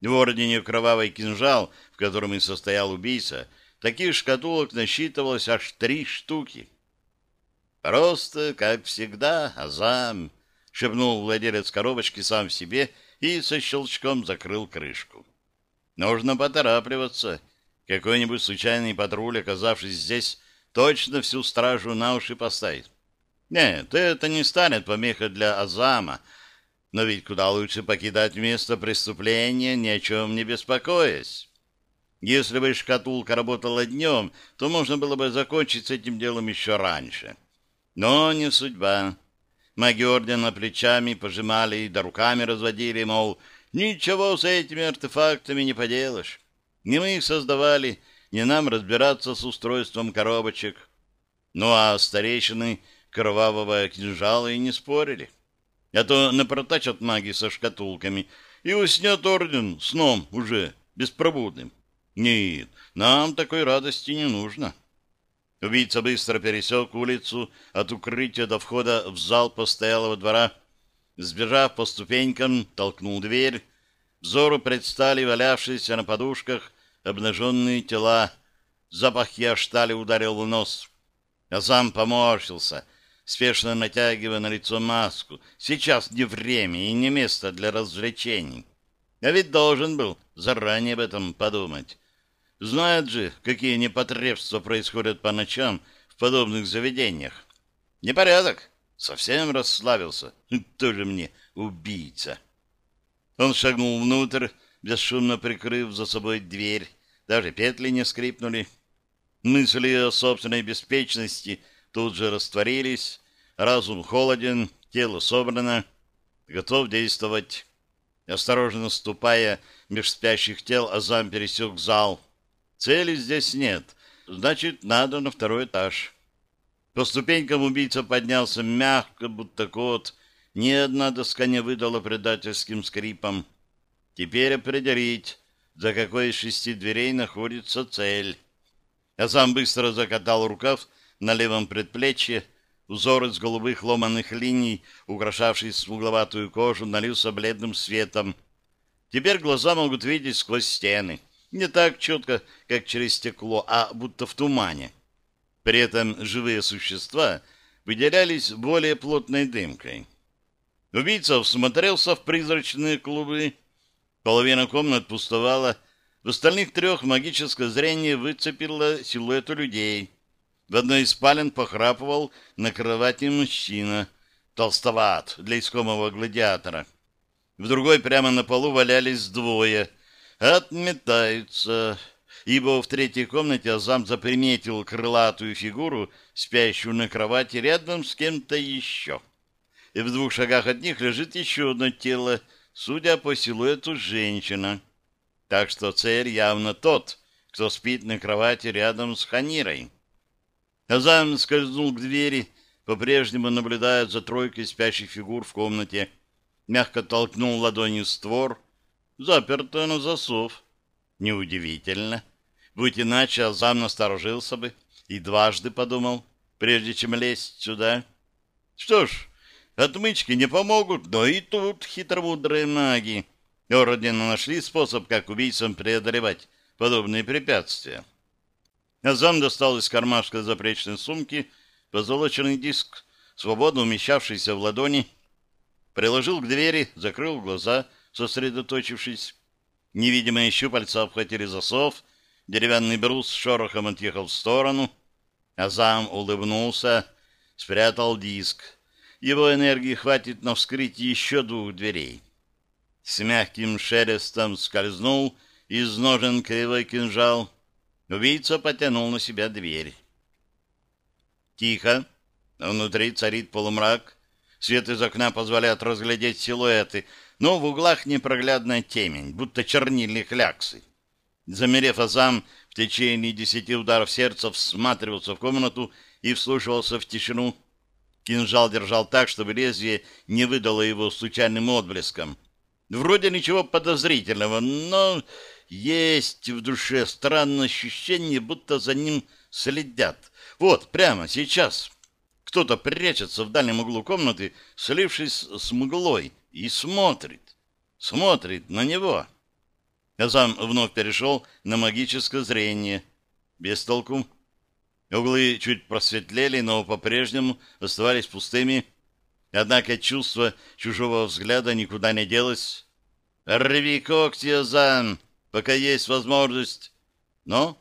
В ордене «Кровавый кинжал», в котором и состоял убийца, таких шкатулок насчитывалось аж три штуки. «Просто, как всегда, азам», — шепнул владелец коробочки сам себе и со щелчком закрыл крышку. «Нужно поторапливаться. Какой-нибудь случайный патруль, оказавшись здесь, точно всю стражу на уши поставит». Нет, это не станет помехой для Азама, но ведь куда лучше покидать место преступления, ни о чем не беспокоясь. Если бы шкатулка работала днем, то можно было бы закончить с этим делом еще раньше. Но не судьба. Маги Ордена плечами пожимали да руками разводили, мол, ничего с этими артефактами не поделаешь. Не мы их создавали, не нам разбираться с устройством коробочек. Ну а старейшины кровавого кинжала и не спорили. А то напротачат маги со шкатулками, и уснет орден сном уже беспробудным. Нет, нам такой радости не нужно. Убийца быстро пересек улицу от укрытия до входа в зал постоялого двора. Сбежав по ступенькам, толкнул дверь. Взору предстали валявшиеся на подушках обнаженные тела. Запах яштали ударил в нос. А сам поморщился — спешно натягивая на лицо маску. Сейчас не время и не место для развлечений. Я ведь должен был заранее об этом подумать. Знает же, какие непотребства происходят по ночам в подобных заведениях. Непорядок. Совсем расслабился. [laughs] Тоже мне убийца. Он шагнул внутрь, бесшумно прикрыв за собой дверь. Даже петли не скрипнули. Мысли о собственной беспечности — тут же растворились, разум холоден, тело собрано, готов действовать. Осторожно ступая меж спящих тел, Азам пересек зал. Цели здесь нет, значит, надо на второй этаж. По ступенькам убийца поднялся мягко, будто кот. Ни одна доска не выдала предательским скрипом. Теперь определить, за какой из шести дверей находится цель. Азам быстро закатал рукав на левом предплечье, узор из голубых ломаных линий, украшавший смугловатую кожу, налился бледным светом. Теперь глаза могут видеть сквозь стены. Не так четко, как через стекло, а будто в тумане. При этом живые существа выделялись более плотной дымкой. Убийца всмотрелся в призрачные клубы. Половина комнат пустовала. В остальных трех магическое зрение выцепило силуэты людей — в одной из спален похрапывал на кровати мужчина, толстоват для искомого гладиатора. В другой прямо на полу валялись двое. Отметаются, ибо в третьей комнате Азам заприметил крылатую фигуру, спящую на кровати рядом с кем-то еще. И в двух шагах от них лежит еще одно тело, судя по силуэту, женщина. Так что цель явно тот, кто спит на кровати рядом с Ханирой. Азам скользнул к двери, по-прежнему наблюдая за тройкой спящих фигур в комнате. мягко толкнул ладонью створ. Заперто на засов. Неудивительно. Будь иначе, Азам насторожился бы и дважды подумал, прежде чем лезть сюда. Что ж, отмычки не помогут, но и тут хитромудрые маги ордена нашли способ, как убийцам преодолевать подобные препятствия. Азам достал из кармашка запречной сумки позолоченный диск, свободно умещавшийся в ладони, приложил к двери, закрыл глаза, сосредоточившись. Невидимые щупальца обхватили засов, деревянный брус шорохом отъехал в сторону. Азам улыбнулся, спрятал диск. Его энергии хватит на вскрытие еще двух дверей. С мягким шелестом скользнул из ножен кривой кинжал. Убийца потянул на себя дверь. Тихо. Внутри царит полумрак. Свет из окна позволяет разглядеть силуэты, но в углах непроглядная темень, будто чернильные кляксы. Замерев азам, в течение десяти ударов сердца всматривался в комнату и вслушивался в тишину. Кинжал держал так, чтобы лезвие не выдало его случайным отблеском. Вроде ничего подозрительного, но есть в душе странное ощущение, будто за ним следят. Вот, прямо сейчас. Кто-то прячется в дальнем углу комнаты, слившись с мглой, и смотрит. Смотрит на него. Азам вновь перешел на магическое зрение. Без толку. Углы чуть просветлели, но по-прежнему оставались пустыми. Однако чувство чужого взгляда никуда не делось. «Рви когти, Азан, пока есть возможность!» Но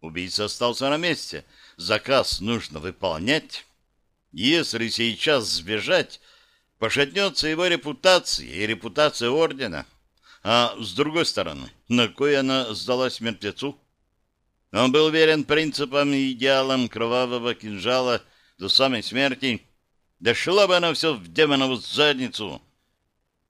убийца остался на месте. Заказ нужно выполнять. Если сейчас сбежать, пошатнется его репутация и репутация ордена. А с другой стороны, на кой она сдалась мертвецу? Он был верен принципам и идеалам кровавого кинжала до самой смерти. Да шла бы она все в демонову задницу.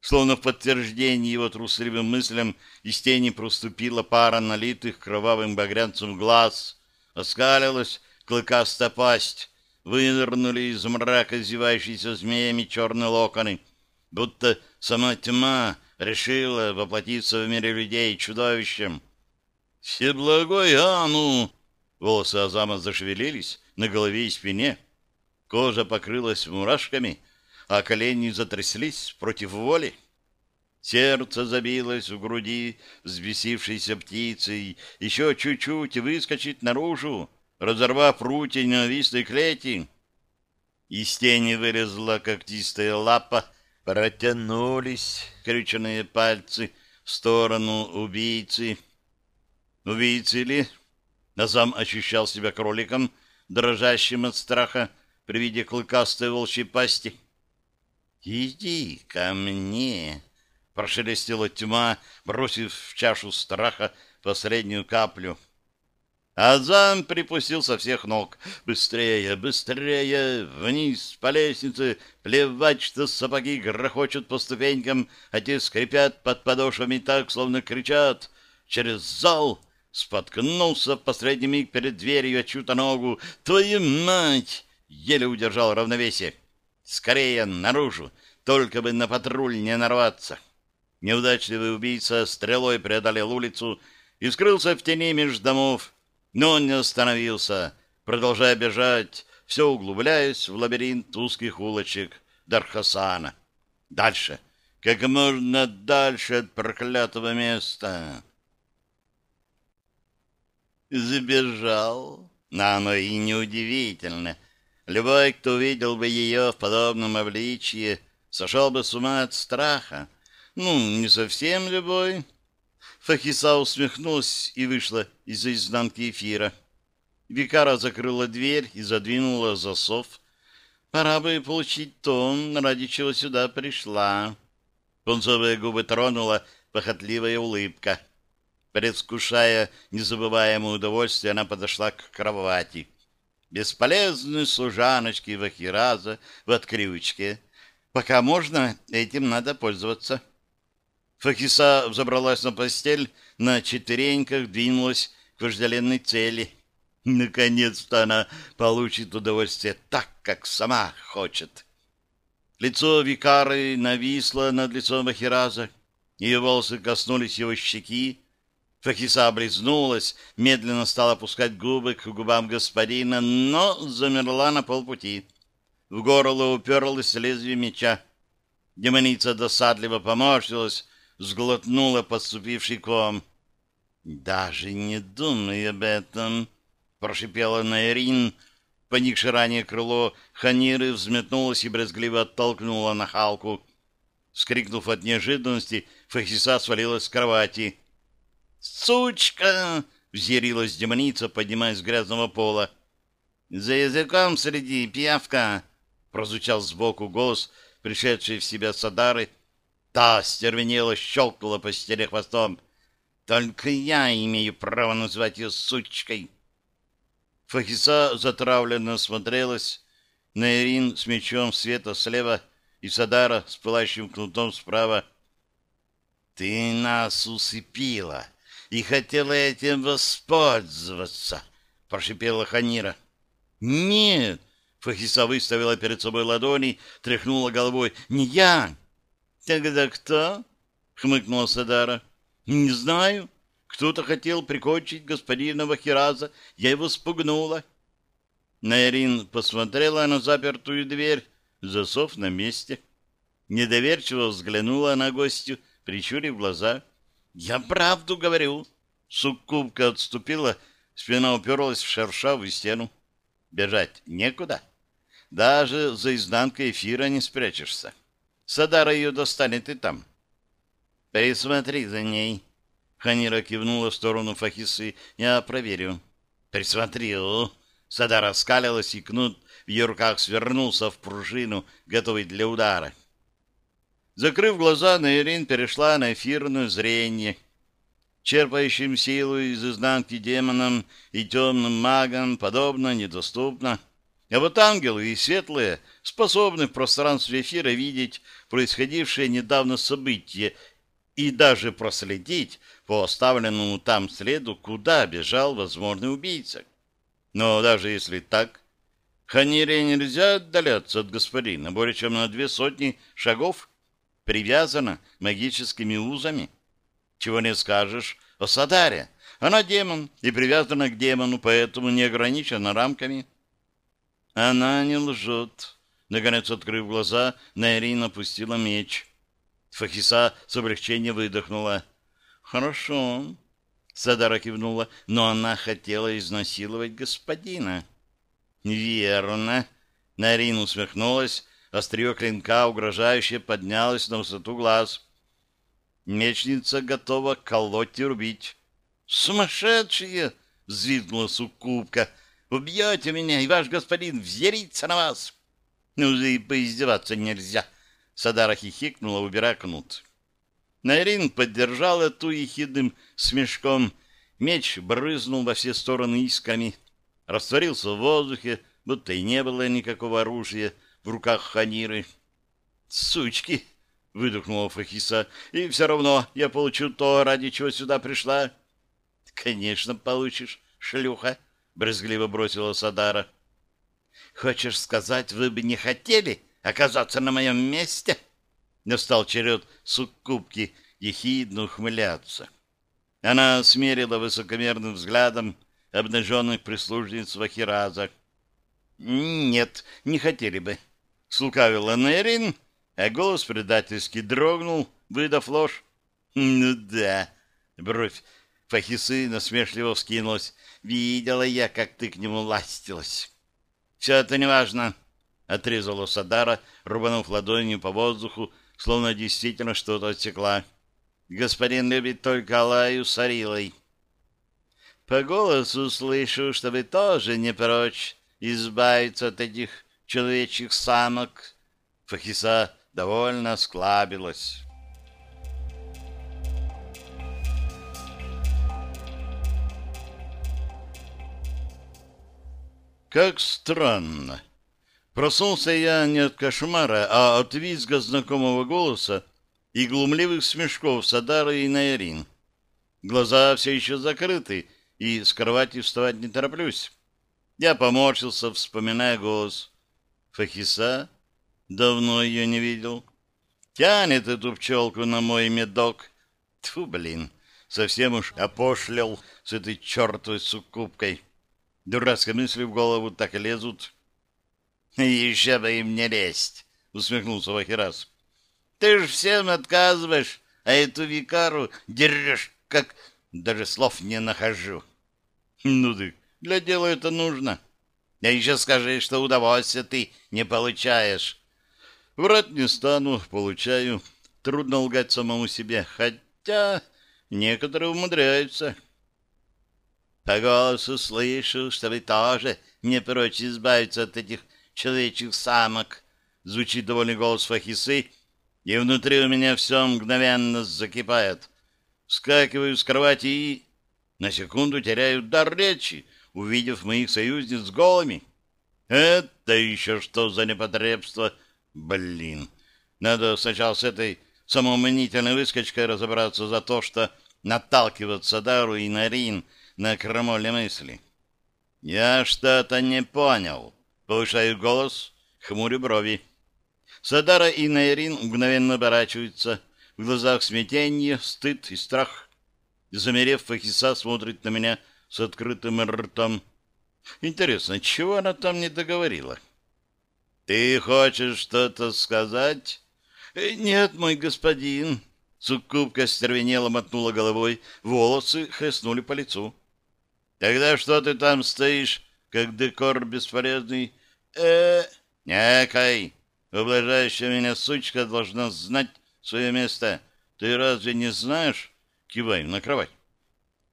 Словно в подтверждение его трусливым мыслям из тени проступила пара налитых кровавым багрянцем глаз, оскалилась клыкастая пасть, вынырнули из мрака зевающиеся змеями черные локоны, будто сама тьма решила воплотиться в мире людей чудовищем. «Всеблагой Ану!» Волосы Азама зашевелились на голове и спине. Кожа покрылась мурашками, а колени затряслись против воли. Сердце забилось в груди взбесившейся птицей, еще чуть-чуть выскочить наружу, разорвав прутья ненавистной клети. Из тени вылезла когтистая лапа, протянулись крюченые пальцы в сторону убийцы. Убийцы ли? Назам ощущал себя кроликом, дрожащим от страха при виде клыкастой волчьей пасти. «Иди ко мне!» — прошелестела тьма, бросив в чашу страха последнюю каплю. Азам припустил со всех ног. Быстрее, быстрее, вниз по лестнице. Плевать, что сапоги грохочут по ступенькам, а те скрипят под подошвами так, словно кричат. Через зал споткнулся в последний миг перед дверью, чью-то ногу. «Твою мать!» Еле удержал равновесие. Скорее наружу, только бы на патруль не нарваться. Неудачливый убийца стрелой преодолел улицу и скрылся в тени между домов, но он не остановился, продолжая бежать, все углубляясь в лабиринт узких улочек Дархасана. Дальше, как можно дальше от проклятого места. Забежал. Но оно и неудивительно — Любой, кто увидел бы ее в подобном обличье, сошел бы с ума от страха. Ну, не совсем любой. Фахиса усмехнулась и вышла из-за изнанки эфира. Викара закрыла дверь и задвинула засов. Пора бы получить то, ради чего сюда пришла. Пунцовые губы тронула похотливая улыбка. Предвкушая незабываемое удовольствие, она подошла к кровати бесполезные служаночки Вахираза в открючке. Пока можно, этим надо пользоваться. Фахиса взобралась на постель, на четвереньках двинулась к вожделенной цели. Наконец-то она получит удовольствие так, как сама хочет. Лицо Викары нависло над лицом Ахираза. Ее волосы коснулись его щеки. Фахиса облизнулась, медленно стала опускать губы к губам господина, но замерла на полпути. В горло уперлось лезвие меча. Демоница досадливо поморщилась, сглотнула подступивший ком. «Даже не думай об этом», — прошипела Найрин, — Поникшее ранее крыло Ханиры взметнулось и брезгливо оттолкнуло нахалку. Скрикнув от неожиданности, Фахиса свалилась с кровати. «Сучка!» — взъярилась демоница, поднимаясь с грязного пола. «За языком среди, пиявка!» — прозвучал сбоку голос, пришедший в себя Садары. Та стервенела, щелкнула по стене хвостом. «Только я имею право назвать ее сучкой!» Фахиса затравленно смотрелась на Ирин с мечом света слева и Садара с пылающим кнутом справа. «Ты нас усыпила и хотела этим воспользоваться», — прошипела Ханира. «Нет!» — Фахиса выставила перед собой ладони, тряхнула головой. «Не я!» «Тогда кто?» — хмыкнула Садара. «Не знаю. Кто-то хотел прикончить господина Вахираза. Я его спугнула. Найрин посмотрела на запертую дверь. Засов на месте. Недоверчиво взглянула на гостю, прищурив глаза. «Я правду говорю!» Суккубка отступила, спина уперлась в шершавую стену. Бежать некуда. Даже за изнанкой эфира не спрячешься. Садара ее достанет и там. «Присмотри за ней», Ханира кивнула в сторону Фахисы. «Я проверю». «Присмотрел». Сада раскалилась, и кнут в ее руках свернулся в пружину, готовый для удара. Закрыв глаза, Наирин перешла на эфирное зрение. Черпающим силу из изнанки демонам и темным магам подобно недоступно. А вот ангелы и светлые способны в пространстве эфира видеть происходившее недавно событие и даже проследить по оставленному там следу, куда бежал возможный убийца. Но даже если так, Ханире нельзя отдаляться от господина более чем на две сотни шагов, привязана магическими узами. Чего не скажешь о Садаре. Она демон и привязана к демону, поэтому не ограничена рамками. Она не лжет. Наконец, открыв глаза, Найрин опустила меч. Фахиса с облегчением выдохнула. «Хорошо», — Садара кивнула, — «но она хотела изнасиловать господина». «Верно», — Нарин усмехнулась, острие клинка угрожающе поднялось на высоту глаз. «Мечница готова колоть и рубить». «Сумасшедшие!» — взвизгнула суккубка. «Убьете меня, и ваш господин взъярится на вас!» «Ну, и поиздеваться нельзя!» Садара хихикнула, убирая кнут. Найрин поддержал эту ехидным смешком. Меч брызнул во все стороны искрами, растворился в воздухе, будто и не было никакого оружия в руках Ханиры. «Сучки!» — выдохнула Фахиса. «И все равно я получу то, ради чего сюда пришла». «Конечно, получишь, шлюха!» — брезгливо бросила Садара. «Хочешь сказать, вы бы не хотели оказаться на моем месте?» Настал черед суккубки ехидно ухмыляться. Она смерила высокомерным взглядом обнаженных прислужниц Вахираза. «Нет, не хотели бы», — слукавила Нерин, а голос предательски дрогнул, выдав ложь. «Ну да», — бровь Фахисы насмешливо вскинулась. «Видела я, как ты к нему ластилась». «Все это неважно», — отрезала Садара, рубанув ладонью по воздуху, словно действительно что-то отсекла. Господин любит только Алаю с Арилой. По голосу слышу, что вы тоже не прочь избавиться от этих человечьих самок. Фахиса довольно склабилась. Как странно. Проснулся я не от кошмара, а от визга знакомого голоса и глумливых смешков Садара и Найрин. Глаза все еще закрыты, и с кровати вставать не тороплюсь. Я поморщился, вспоминая голос. Фахиса? Давно ее не видел. Тянет эту пчелку на мой медок. Тьфу, блин, совсем уж опошлял с этой чертовой суккубкой. Дурацкие мысли в голову так и лезут. «Еще бы им не лезть!» — усмехнулся Вахирас. «Ты ж всем отказываешь, а эту викару дерешь, как... Даже слов не нахожу». «Ну ты, для дела это нужно. А еще скажи, что удовольствия ты не получаешь». «Врать не стану, получаю. Трудно лгать самому себе, хотя некоторые умудряются». По голосу слышу, что вы тоже не прочь избавиться от этих человечьих самок. Звучит довольный голос Фахисы, и внутри у меня все мгновенно закипает. Скакиваю с кровати и... На секунду теряю дар речи, увидев моих союзниц голыми. Это еще что за непотребство? Блин, надо сначала с этой самоумонительной выскочкой разобраться за то, что наталкиваться Дару и Нарин — на крамоле мысли. «Я что-то не понял», — повышаю голос, хмурю брови. Садара и Найрин мгновенно оборачиваются. В глазах смятение, стыд и страх. Замерев, Фахиса смотрит на меня с открытым ртом. Интересно, чего она там не договорила? «Ты хочешь что-то сказать?» «Э, «Нет, мой господин». Суккубка стервенело мотнула головой, волосы хлестнули по лицу. Тогда что ты там стоишь, как декор бесполезный? э Некай, ублажающая меня сучка должна знать свое место. Ты разве не знаешь? Кивай на кровать.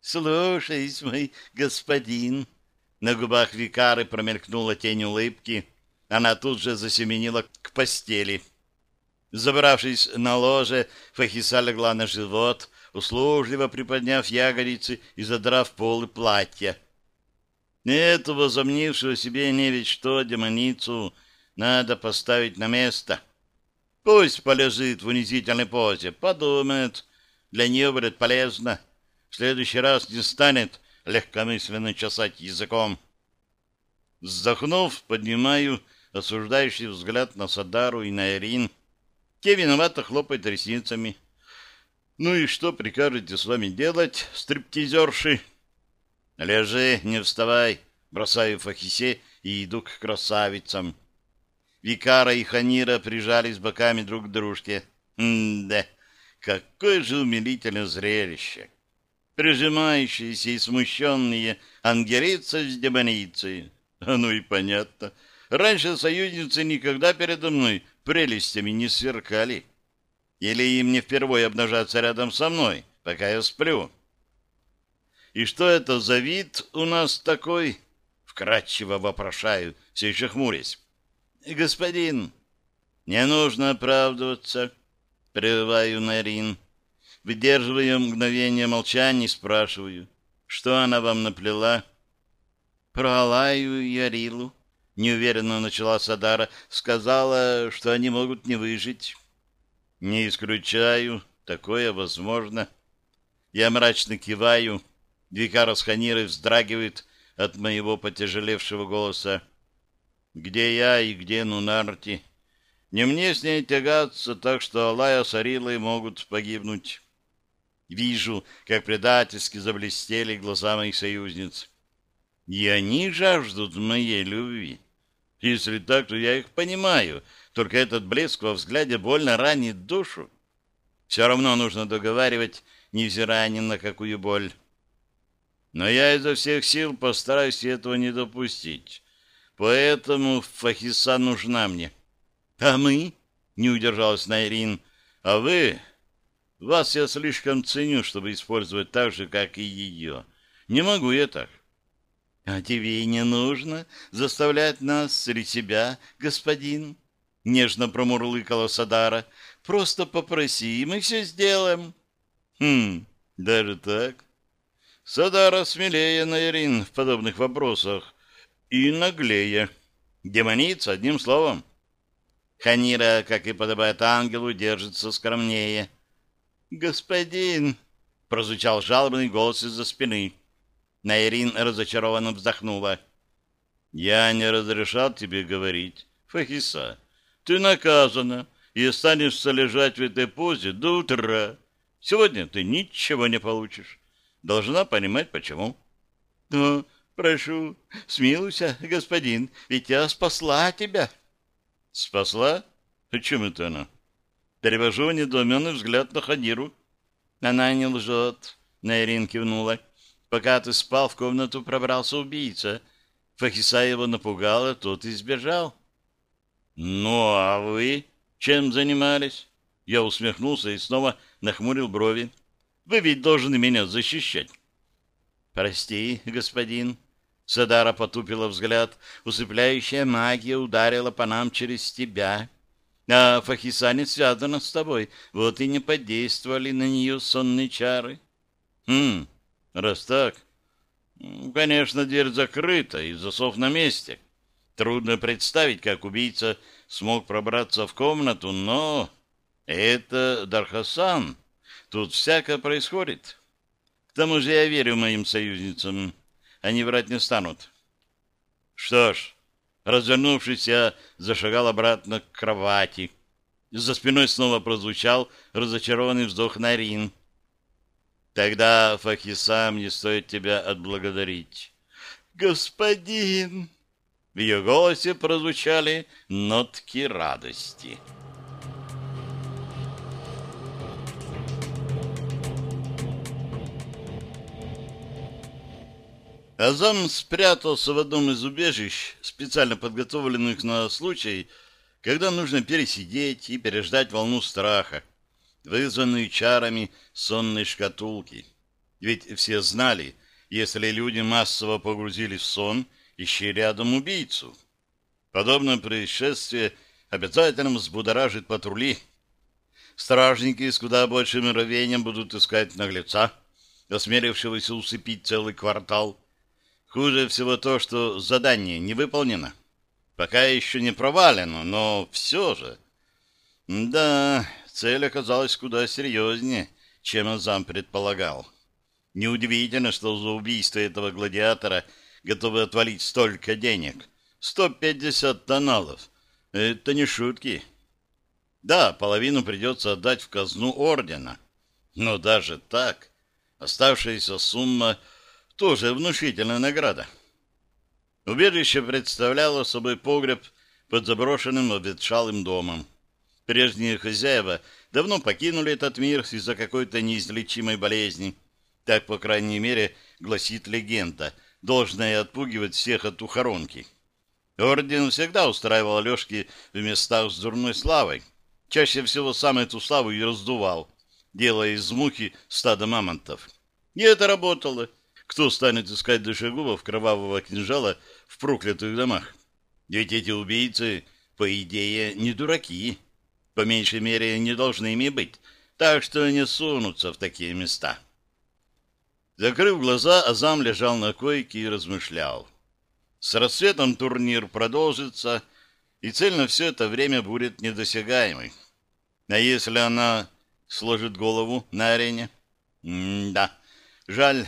Слушаюсь, мой господин. На губах викары промелькнула тень улыбки. Она тут же засеменила к постели. Забравшись на ложе, Фахиса легла на живот, услужливо приподняв ягодицы и задрав полы платья. Эту возомнившую себе не ведь что демоницу надо поставить на место. Пусть полежит в унизительной позе, подумает, для нее будет полезно. В следующий раз не станет легкомысленно чесать языком. Вздохнув, поднимаю осуждающий взгляд на Садару и на Ирин. Те виновато хлопают ресницами. Ну и что прикажете с вами делать, стриптизерши? Лежи, не вставай, бросаю Фахисе и иду к красавицам. Викара и Ханира прижались боками друг к дружке. М-да, какое же умилительное зрелище! Прижимающиеся и смущенные ангелица с демоницей. А ну и понятно. Раньше союзницы никогда передо мной прелестями не сверкали. Или им не впервые обнажаться рядом со мной, пока я сплю? И что это за вид у нас такой? Вкратчиво вопрошаю, все еще хмурясь. Господин, не нужно оправдываться, прерываю Нарин. Выдерживаю мгновение молчания и спрашиваю, что она вам наплела? Про Алаю и Арилу. Неуверенно начала Садара, сказала, что они могут не выжить. Не исключаю, такое возможно. Я мрачно киваю. Викара с Ханирой вздрагивает от моего потяжелевшего голоса. Где я и где Нунарти? Не мне с ней тягаться, так что Алая с Арилой могут погибнуть. Вижу, как предательски заблестели глаза моих союзниц. И они жаждут моей любви. Если так, то я их понимаю — только этот блеск во взгляде больно ранит душу. Все равно нужно договаривать, невзирая ни на какую боль. Но я изо всех сил постараюсь этого не допустить. Поэтому Фахиса нужна мне. А мы? Не удержалась Найрин. А вы? Вас я слишком ценю, чтобы использовать так же, как и ее. Не могу я так. А тебе и не нужно заставлять нас или себя, господин нежно промурлыкала Садара. Просто попроси, и мы все сделаем. Хм, даже так? Садара смелее Найрин в подобных вопросах и наглее. Демоница, одним словом. Ханира, как и подобает ангелу, держится скромнее. «Господин!» — прозвучал жалобный голос из-за спины. Найрин разочарованно вздохнула. «Я не разрешал тебе говорить, Фахиса. ты наказана и останешься лежать в этой позе до утра. Сегодня ты ничего не получишь. Должна понимать, почему. Ну, прошу, смилуйся, господин, ведь я спасла тебя. Спасла? О чем это она? Перевожу недоуменный взгляд на Хадиру. Она не лжет, Найрин кивнула. Пока ты спал, в комнату пробрался убийца. Фахиса его напугала, тот и сбежал. Ну, а вы чем занимались? Я усмехнулся и снова нахмурил брови. Вы ведь должны меня защищать. Прости, господин. Садара потупила взгляд. Усыпляющая магия ударила по нам через тебя. А Фахиса не связана с тобой, вот и не подействовали на нее сонные чары. Хм, раз так... Конечно, дверь закрыта и засов на месте. Трудно представить, как убийца смог пробраться в комнату, но это Дархасан. Тут всякое происходит. К тому же я верю моим союзницам. Они врать не станут. Что ж, развернувшись, я зашагал обратно к кровати. За спиной снова прозвучал разочарованный вздох Нарин. Тогда, Фахиса, мне стоит тебя отблагодарить. Господин! В ее голосе прозвучали нотки радости. Азам спрятался в одном из убежищ, специально подготовленных на случай, когда нужно пересидеть и переждать волну страха, вызванную чарами сонной шкатулки. Ведь все знали, если люди массово погрузились в сон, ищи рядом убийцу. Подобное происшествие обязательно взбудоражит патрули. Стражники с куда большим рвением будут искать наглеца, осмелившегося усыпить целый квартал. Хуже всего то, что задание не выполнено. Пока еще не провалено, но все же. Да, цель оказалась куда серьезнее, чем Азам предполагал. Неудивительно, что за убийство этого гладиатора готовы отвалить столько денег. 150 тоналов. Это не шутки. Да, половину придется отдать в казну ордена. Но даже так, оставшаяся сумма тоже внушительная награда. Убежище представляло собой погреб под заброшенным обветшалым домом. Прежние хозяева давно покинули этот мир из-за какой-то неизлечимой болезни. Так, по крайней мере, гласит легенда, должная отпугивать всех от ухоронки. Орден всегда устраивал лёжки в местах с дурной славой. Чаще всего сам эту славу и раздувал, делая из мухи стадо мамонтов. И это работало. Кто станет искать душегубов кровавого кинжала в проклятых домах? Ведь эти убийцы, по идее, не дураки. По меньшей мере, не должны ими быть. Так что не сунутся в такие места. Закрыв глаза, Азам лежал на койке и размышлял. С рассветом турнир продолжится, и цель на все это время будет недосягаемой. А если она сложит голову на арене? М-да, жаль.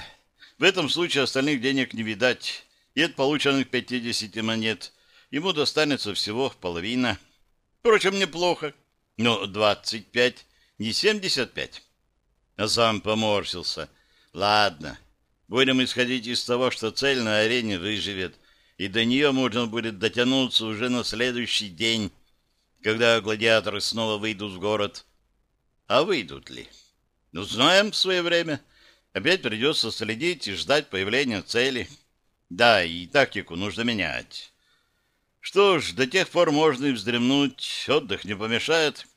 В этом случае остальных денег не видать. И от полученных 50 монет ему достанется всего половина. Впрочем, неплохо. Но 25, не 75. А сам поморщился. Ладно, будем исходить из того, что цель на арене выживет, и до нее можно будет дотянуться уже на следующий день, когда гладиаторы снова выйдут в город. А выйдут ли? Узнаем в свое время. Опять придется следить и ждать появления цели. Да, и тактику нужно менять. Что ж, до тех пор можно и вздремнуть, отдых не помешает.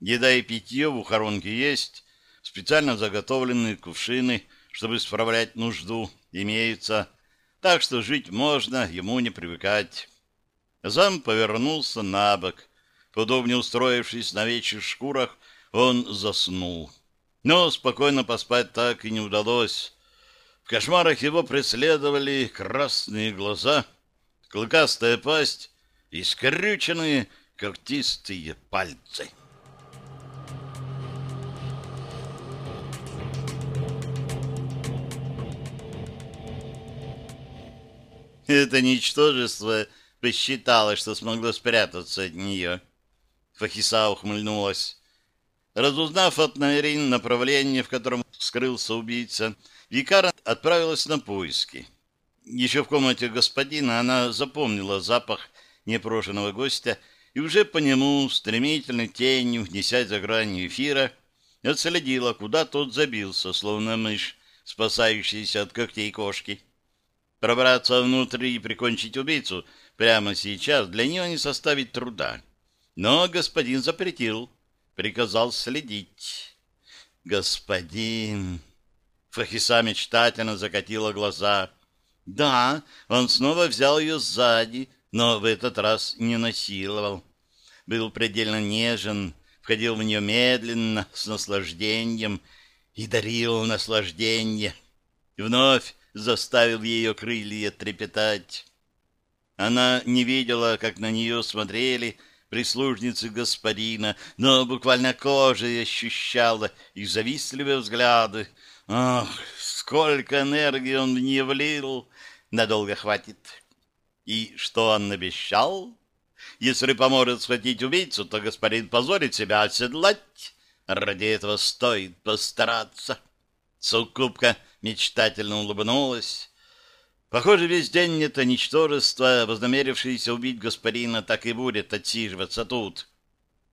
Еда и питье в ухоронке есть, специально заготовленные кувшины, чтобы справлять нужду, имеются. Так что жить можно, ему не привыкать. Зам повернулся на бок. Подобнее устроившись на вечных шкурах, он заснул. Но спокойно поспать так и не удалось. В кошмарах его преследовали красные глаза, клыкастая пасть и скрюченные когтистые пальцы. Это ничтожество посчитало, что смогло спрятаться от нее. Фахиса ухмыльнулась. Разузнав от Найрин направление, в котором скрылся убийца, Викара отправилась на поиски. Еще в комнате господина она запомнила запах непрошенного гостя и уже по нему, стремительной тенью, несясь за гранью эфира, отследила, куда тот забился, словно мышь, спасающаяся от когтей кошки. Пробраться внутрь и прикончить убийцу прямо сейчас для нее не составит труда. Но господин запретил, приказал следить. «Господин...» Фахиса мечтательно закатила глаза. «Да, он снова взял ее сзади, но в этот раз не насиловал. Был предельно нежен, входил в нее медленно, с наслаждением, и дарил наслаждение. Вновь заставил ее крылья трепетать. Она не видела, как на нее смотрели прислужницы господина, но буквально кожей ощущала их завистливые взгляды. Ах, сколько энергии он в нее влил! Надолго хватит. И что он обещал? Если поможет схватить убийцу, то господин позорит себя оседлать. Ради этого стоит постараться. Суккубка мечтательно улыбнулась. Похоже, весь день это ничтожество, вознамерившееся убить господина, так и будет отсиживаться тут.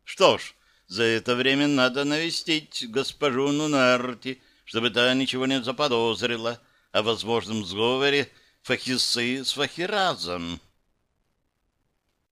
Что ж, за это время надо навестить госпожу Нунарти, чтобы та ничего не заподозрила о возможном сговоре Фахисы с Фахиразом.